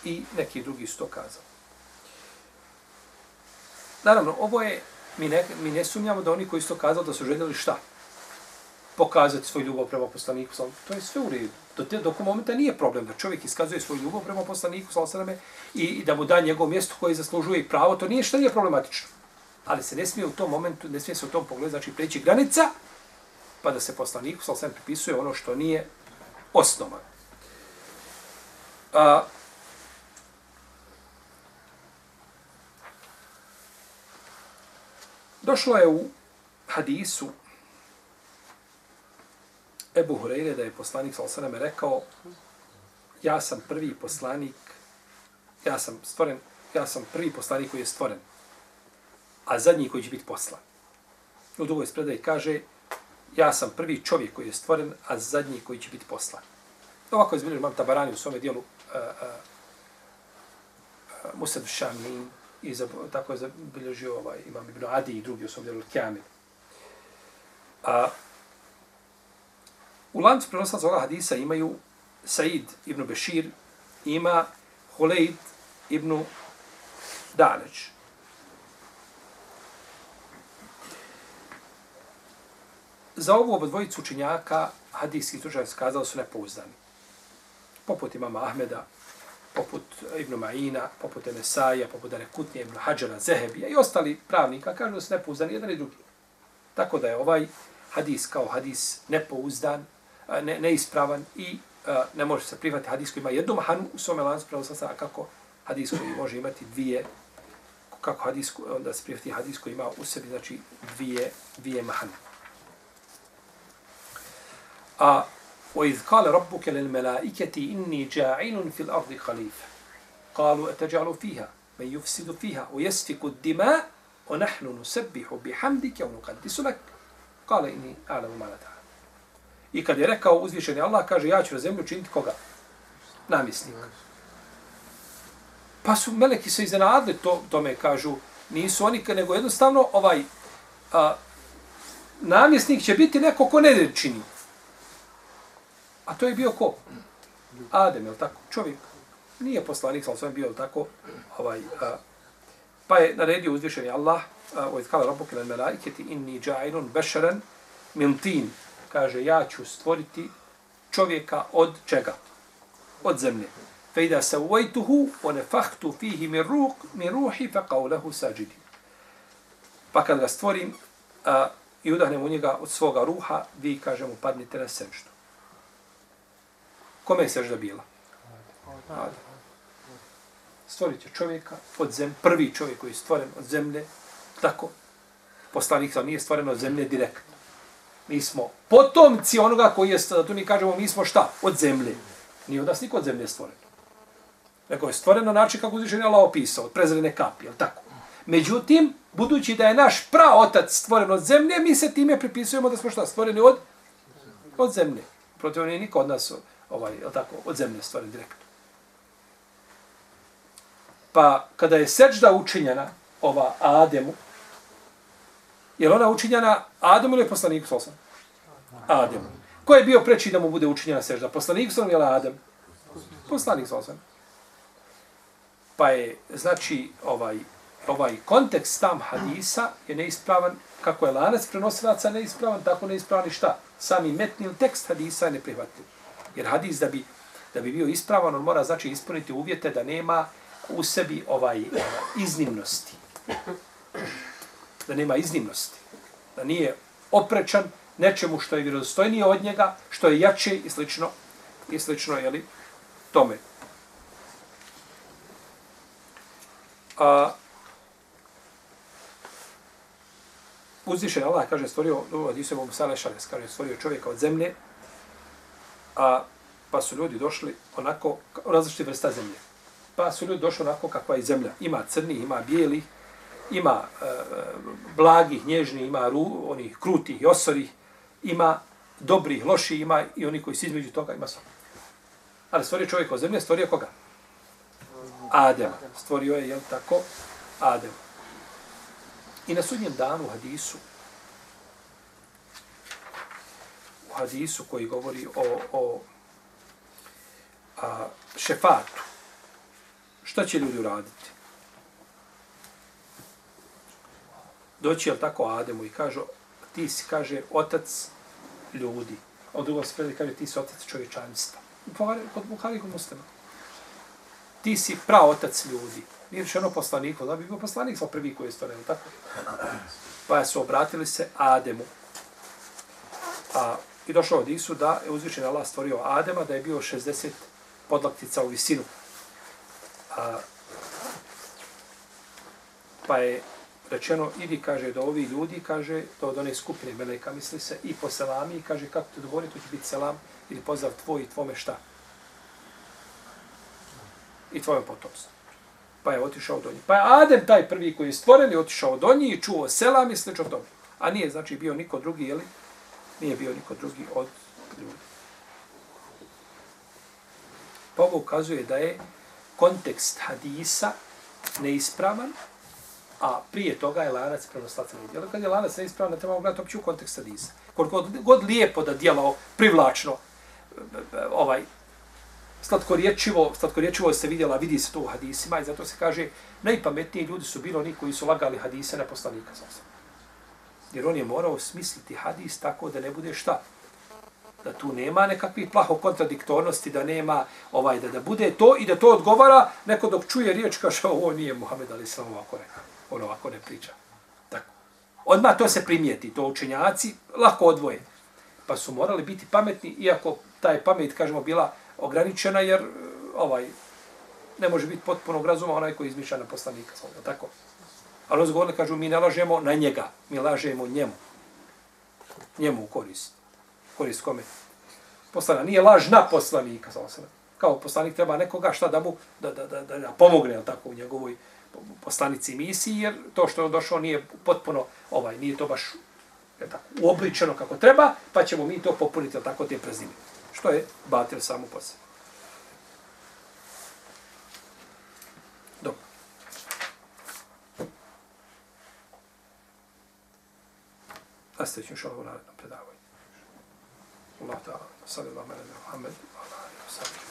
i neki drugi su to kazali. Naravno, ovo je, mi ne, mi ne sumnjamo da oni koji su to kazali da su željeli šta? Pokazati svoju ljubav prema poslaniku. To je sve u redu. Do, te, do momenta nije problem da čovjek iskazuje svoju ljubav prema poslaniku sallallahu i, i da mu da njegov mjesto koje zaslužuje i pravo. To nije što nije problematično. Ali se ne smije u tom momentu, ne smije se u tom pogledu, znači preći granica, pa da se poslaniku sallallahu pripisuje ono što nije osnovano. A, Došlo je u hadisu Ebu Hureyre da je poslanik s.a.v. rekao ja sam prvi poslanik ja sam stvoren ja sam prvi poslanik koji je stvoren a zadnji koji će biti poslan. U drugoj spredaj kaže ja sam prvi čovjek koji je stvoren a zadnji koji će biti poslan. Ovako je zbilježio imam tabarani u svome dijelu eh, eh, uh, uh, uh, Musad Šamin i za, tako je zabilježio ovaj, imam Ibn Adi i drugi osobni od Kjamil. A, u lancu prenosa ovoga hadisa imaju Said ibn Bešir, ima Huleid ibn Daleć. Za ovu obodvojicu učenjaka hadijski slučaj skazali su nepouzdani. Poput imama Ahmeda, poput Ibn Ma'ina, poput Emesaja, poput Arekutnije, Ibn Hađara, Zehebija i ostali pravnika, kažu da su nepouzdani jedan i drugi. Tako da je ovaj hadis kao hadis nepouzdan, ne, neispravan i a, ne može se prihvatiti hadis koji ima jednu mahanu u svome lancu prenoslaca, a kako hadis koji može imati dvije, kako hadis, onda se prihvati hadis koji ima u sebi, znači dvije, dvije mahane. A وإذ قال ربك للملائكة إني جاعل في الأرض خليفة قالوا أتجعل فيها من يفسد فيها ويسفك الدماء ونحن نسبح بحمدك ونقدس لك قال إني أعلم ما لا تعلم I kad je rekao uzvišeni Allah, kaže, ja ću na zemlju činiti koga? Namjesnika. Pa su meleki se iznenadili to, tome, kažu, nisu oni, nego jednostavno ovaj a, namjesnik će biti neko ko ne čini. A to je bio ko? Adem, je li tako? Čovjek. Nije poslanik, ali sam bio, tako? Ovaj, a, pa je naredio uzvišeni Allah, o itkala rabu kele melaiketi, inni džajnun bešaren min tin. Kaže, ja ću stvoriti čovjeka od čega? Od zemlje. Fe ida se uvajtuhu, one fahtu fihi min, ruh, min ruhi, fe qavlehu sađidi. Pa kad ga stvorim a, i udahnem u njega od svoga ruha, vi, kažemo, padnite na seždu. Kome je sežda bila? Adam. Stvorit će čovjeka od zemlje, prvi čovjek koji je stvoren od zemlje, tako, poslanik sam nije stvoren od zemlje direktno. Mi smo potomci onoga koji je, tu mi kažemo, mi smo šta? Od zemlje. Nije od nas niko od zemlje stvoren. Nego je stvoren na način kako uzvišen je Allah opisao, od prezrene kapi, je tako? Međutim, budući da je naš praotac stvoren od zemlje, mi se time pripisujemo da smo šta? Stvoreni od, od zemlje. Protiv nije niko od nas ovaj, je tako, od zemlje stvoren direktno. Pa kada je seđda učinjena ova Ademu, je ona učinjena Ademu ili poslaniku Sosan? Ademu. Ko je bio preći da mu bude učinjena sežda? Poslanik Sosan ili Adem? Poslanik Sosan. Pa je, znači, ovaj, ovaj kontekst tam hadisa je neispravan, kako je lanac prenosilaca neispravan, tako neispravan i šta? Sami metni tekst hadisa je neprihvatljiv. Jer hadis da bi, da bi bio ispravan, on mora znači ispuniti uvjete da nema u sebi ovaj iznimnosti. Da nema iznimnosti. Da nije oprečan nečemu što je vjerozostojnije od njega, što je jače i slično, i slično, jeli, tome. A, uzvišen Allah, kaže, stvorio, u Sale Salešales, kaže, stvorio čovjeka od zemlje, a, pa su ljudi došli onako, različite vrsta zemlje. Pa su ljudi došli onako kakva je zemlja. Ima crni, ima bijeli, ima e, blagih, nježnih, ima ru, onih krutih i osorih, ima dobrih, loših, ima i oni koji su između toga, ima samo. Ali stvorio čovjek od zemlje, stvorio koga? Adem. Stvorio je, jel tako, Adem. I na sudnjem danu u hadisu, u hadisu koji govori o, o a, šefatu, šta će ljudi uraditi? Doći je tako Ademu i kaže, ti si, kaže, otac ljudi. A drugo se predi kaže, ti si otac čovječanstva. Kod Buhari kod muslima. Ti si praotac ljudi. Nije rečeno poslaniku, da bi bio poslanik sa prvi koji je stvoren, tako? Pa su obratili se Ademu. A, I došlo od Isu da je uzvišen Allah stvorio Adema, da je bio 60 podlaktica u visinu. A, pa je rečeno, idi, kaže, do ovi ljudi, kaže, do od one skupine meleka, misli se, i po selami, kaže, kako te dogovori, to će biti selam, ili pozdrav tvoj i tvome šta? I tvojom potomstvu. Pa je otišao do njih. Pa je Adem, taj prvi koji je stvoren, je otišao do njih i čuo selam i slično tome. A nije, znači, bio niko drugi, jeli? Nije bio niko drugi od ljudi. Pa ovo ukazuje da je kontekst hadisa neispravan, a prije toga je lanac prenoslatelj djela. Kad je lanac neispravan, ne trebamo gledati opću kontekst hadisa. Koliko god lijepo da djelo privlačno, ovaj, slatkorječivo, slatkorječivo se vidjela, vidi se to u hadisima i zato se kaže najpametniji ljudi su bili oni koji su lagali hadise na poslanika. Jer on je morao smisliti hadis tako da ne bude šta? da tu nema nekakvih plaho kontradiktornosti, da nema ovaj da da bude to i da to odgovara neko dok čuje riječ kaže ovo nije Muhammed ali samo ovako rekao. On ovako ne priča. Tako. Odmah to se primijeti, to učenjaci lako odvoje. pa su morali biti pametni, iako taj pamet, kažemo, bila ograničena, jer ovaj ne može biti potpunog razuma onaj koji izmišlja na poslanika. Tako. Ali oni govorili, kažu, mi ne lažemo na njega, mi lažemo njemu. Njemu u korist. Korist kome? Poslana. Nije laž na poslanika. Sallallahu. Kao poslanik treba nekoga šta da mu da, da, da, da, da pomogne jel tako, u njegovoj poslanici misiji, jer to što je on došao nije potpuno, ovaj, nije to baš je tako, uobličeno kako treba, pa ćemo mi to popuniti, jel tako, te prezime. Što je batil samo po sebi. Nastavit ću još ovo naredno predavanje. Allah ta'ala, sallallahu alaihi wa sallam, Muhammed, wa alaihi wa sallam.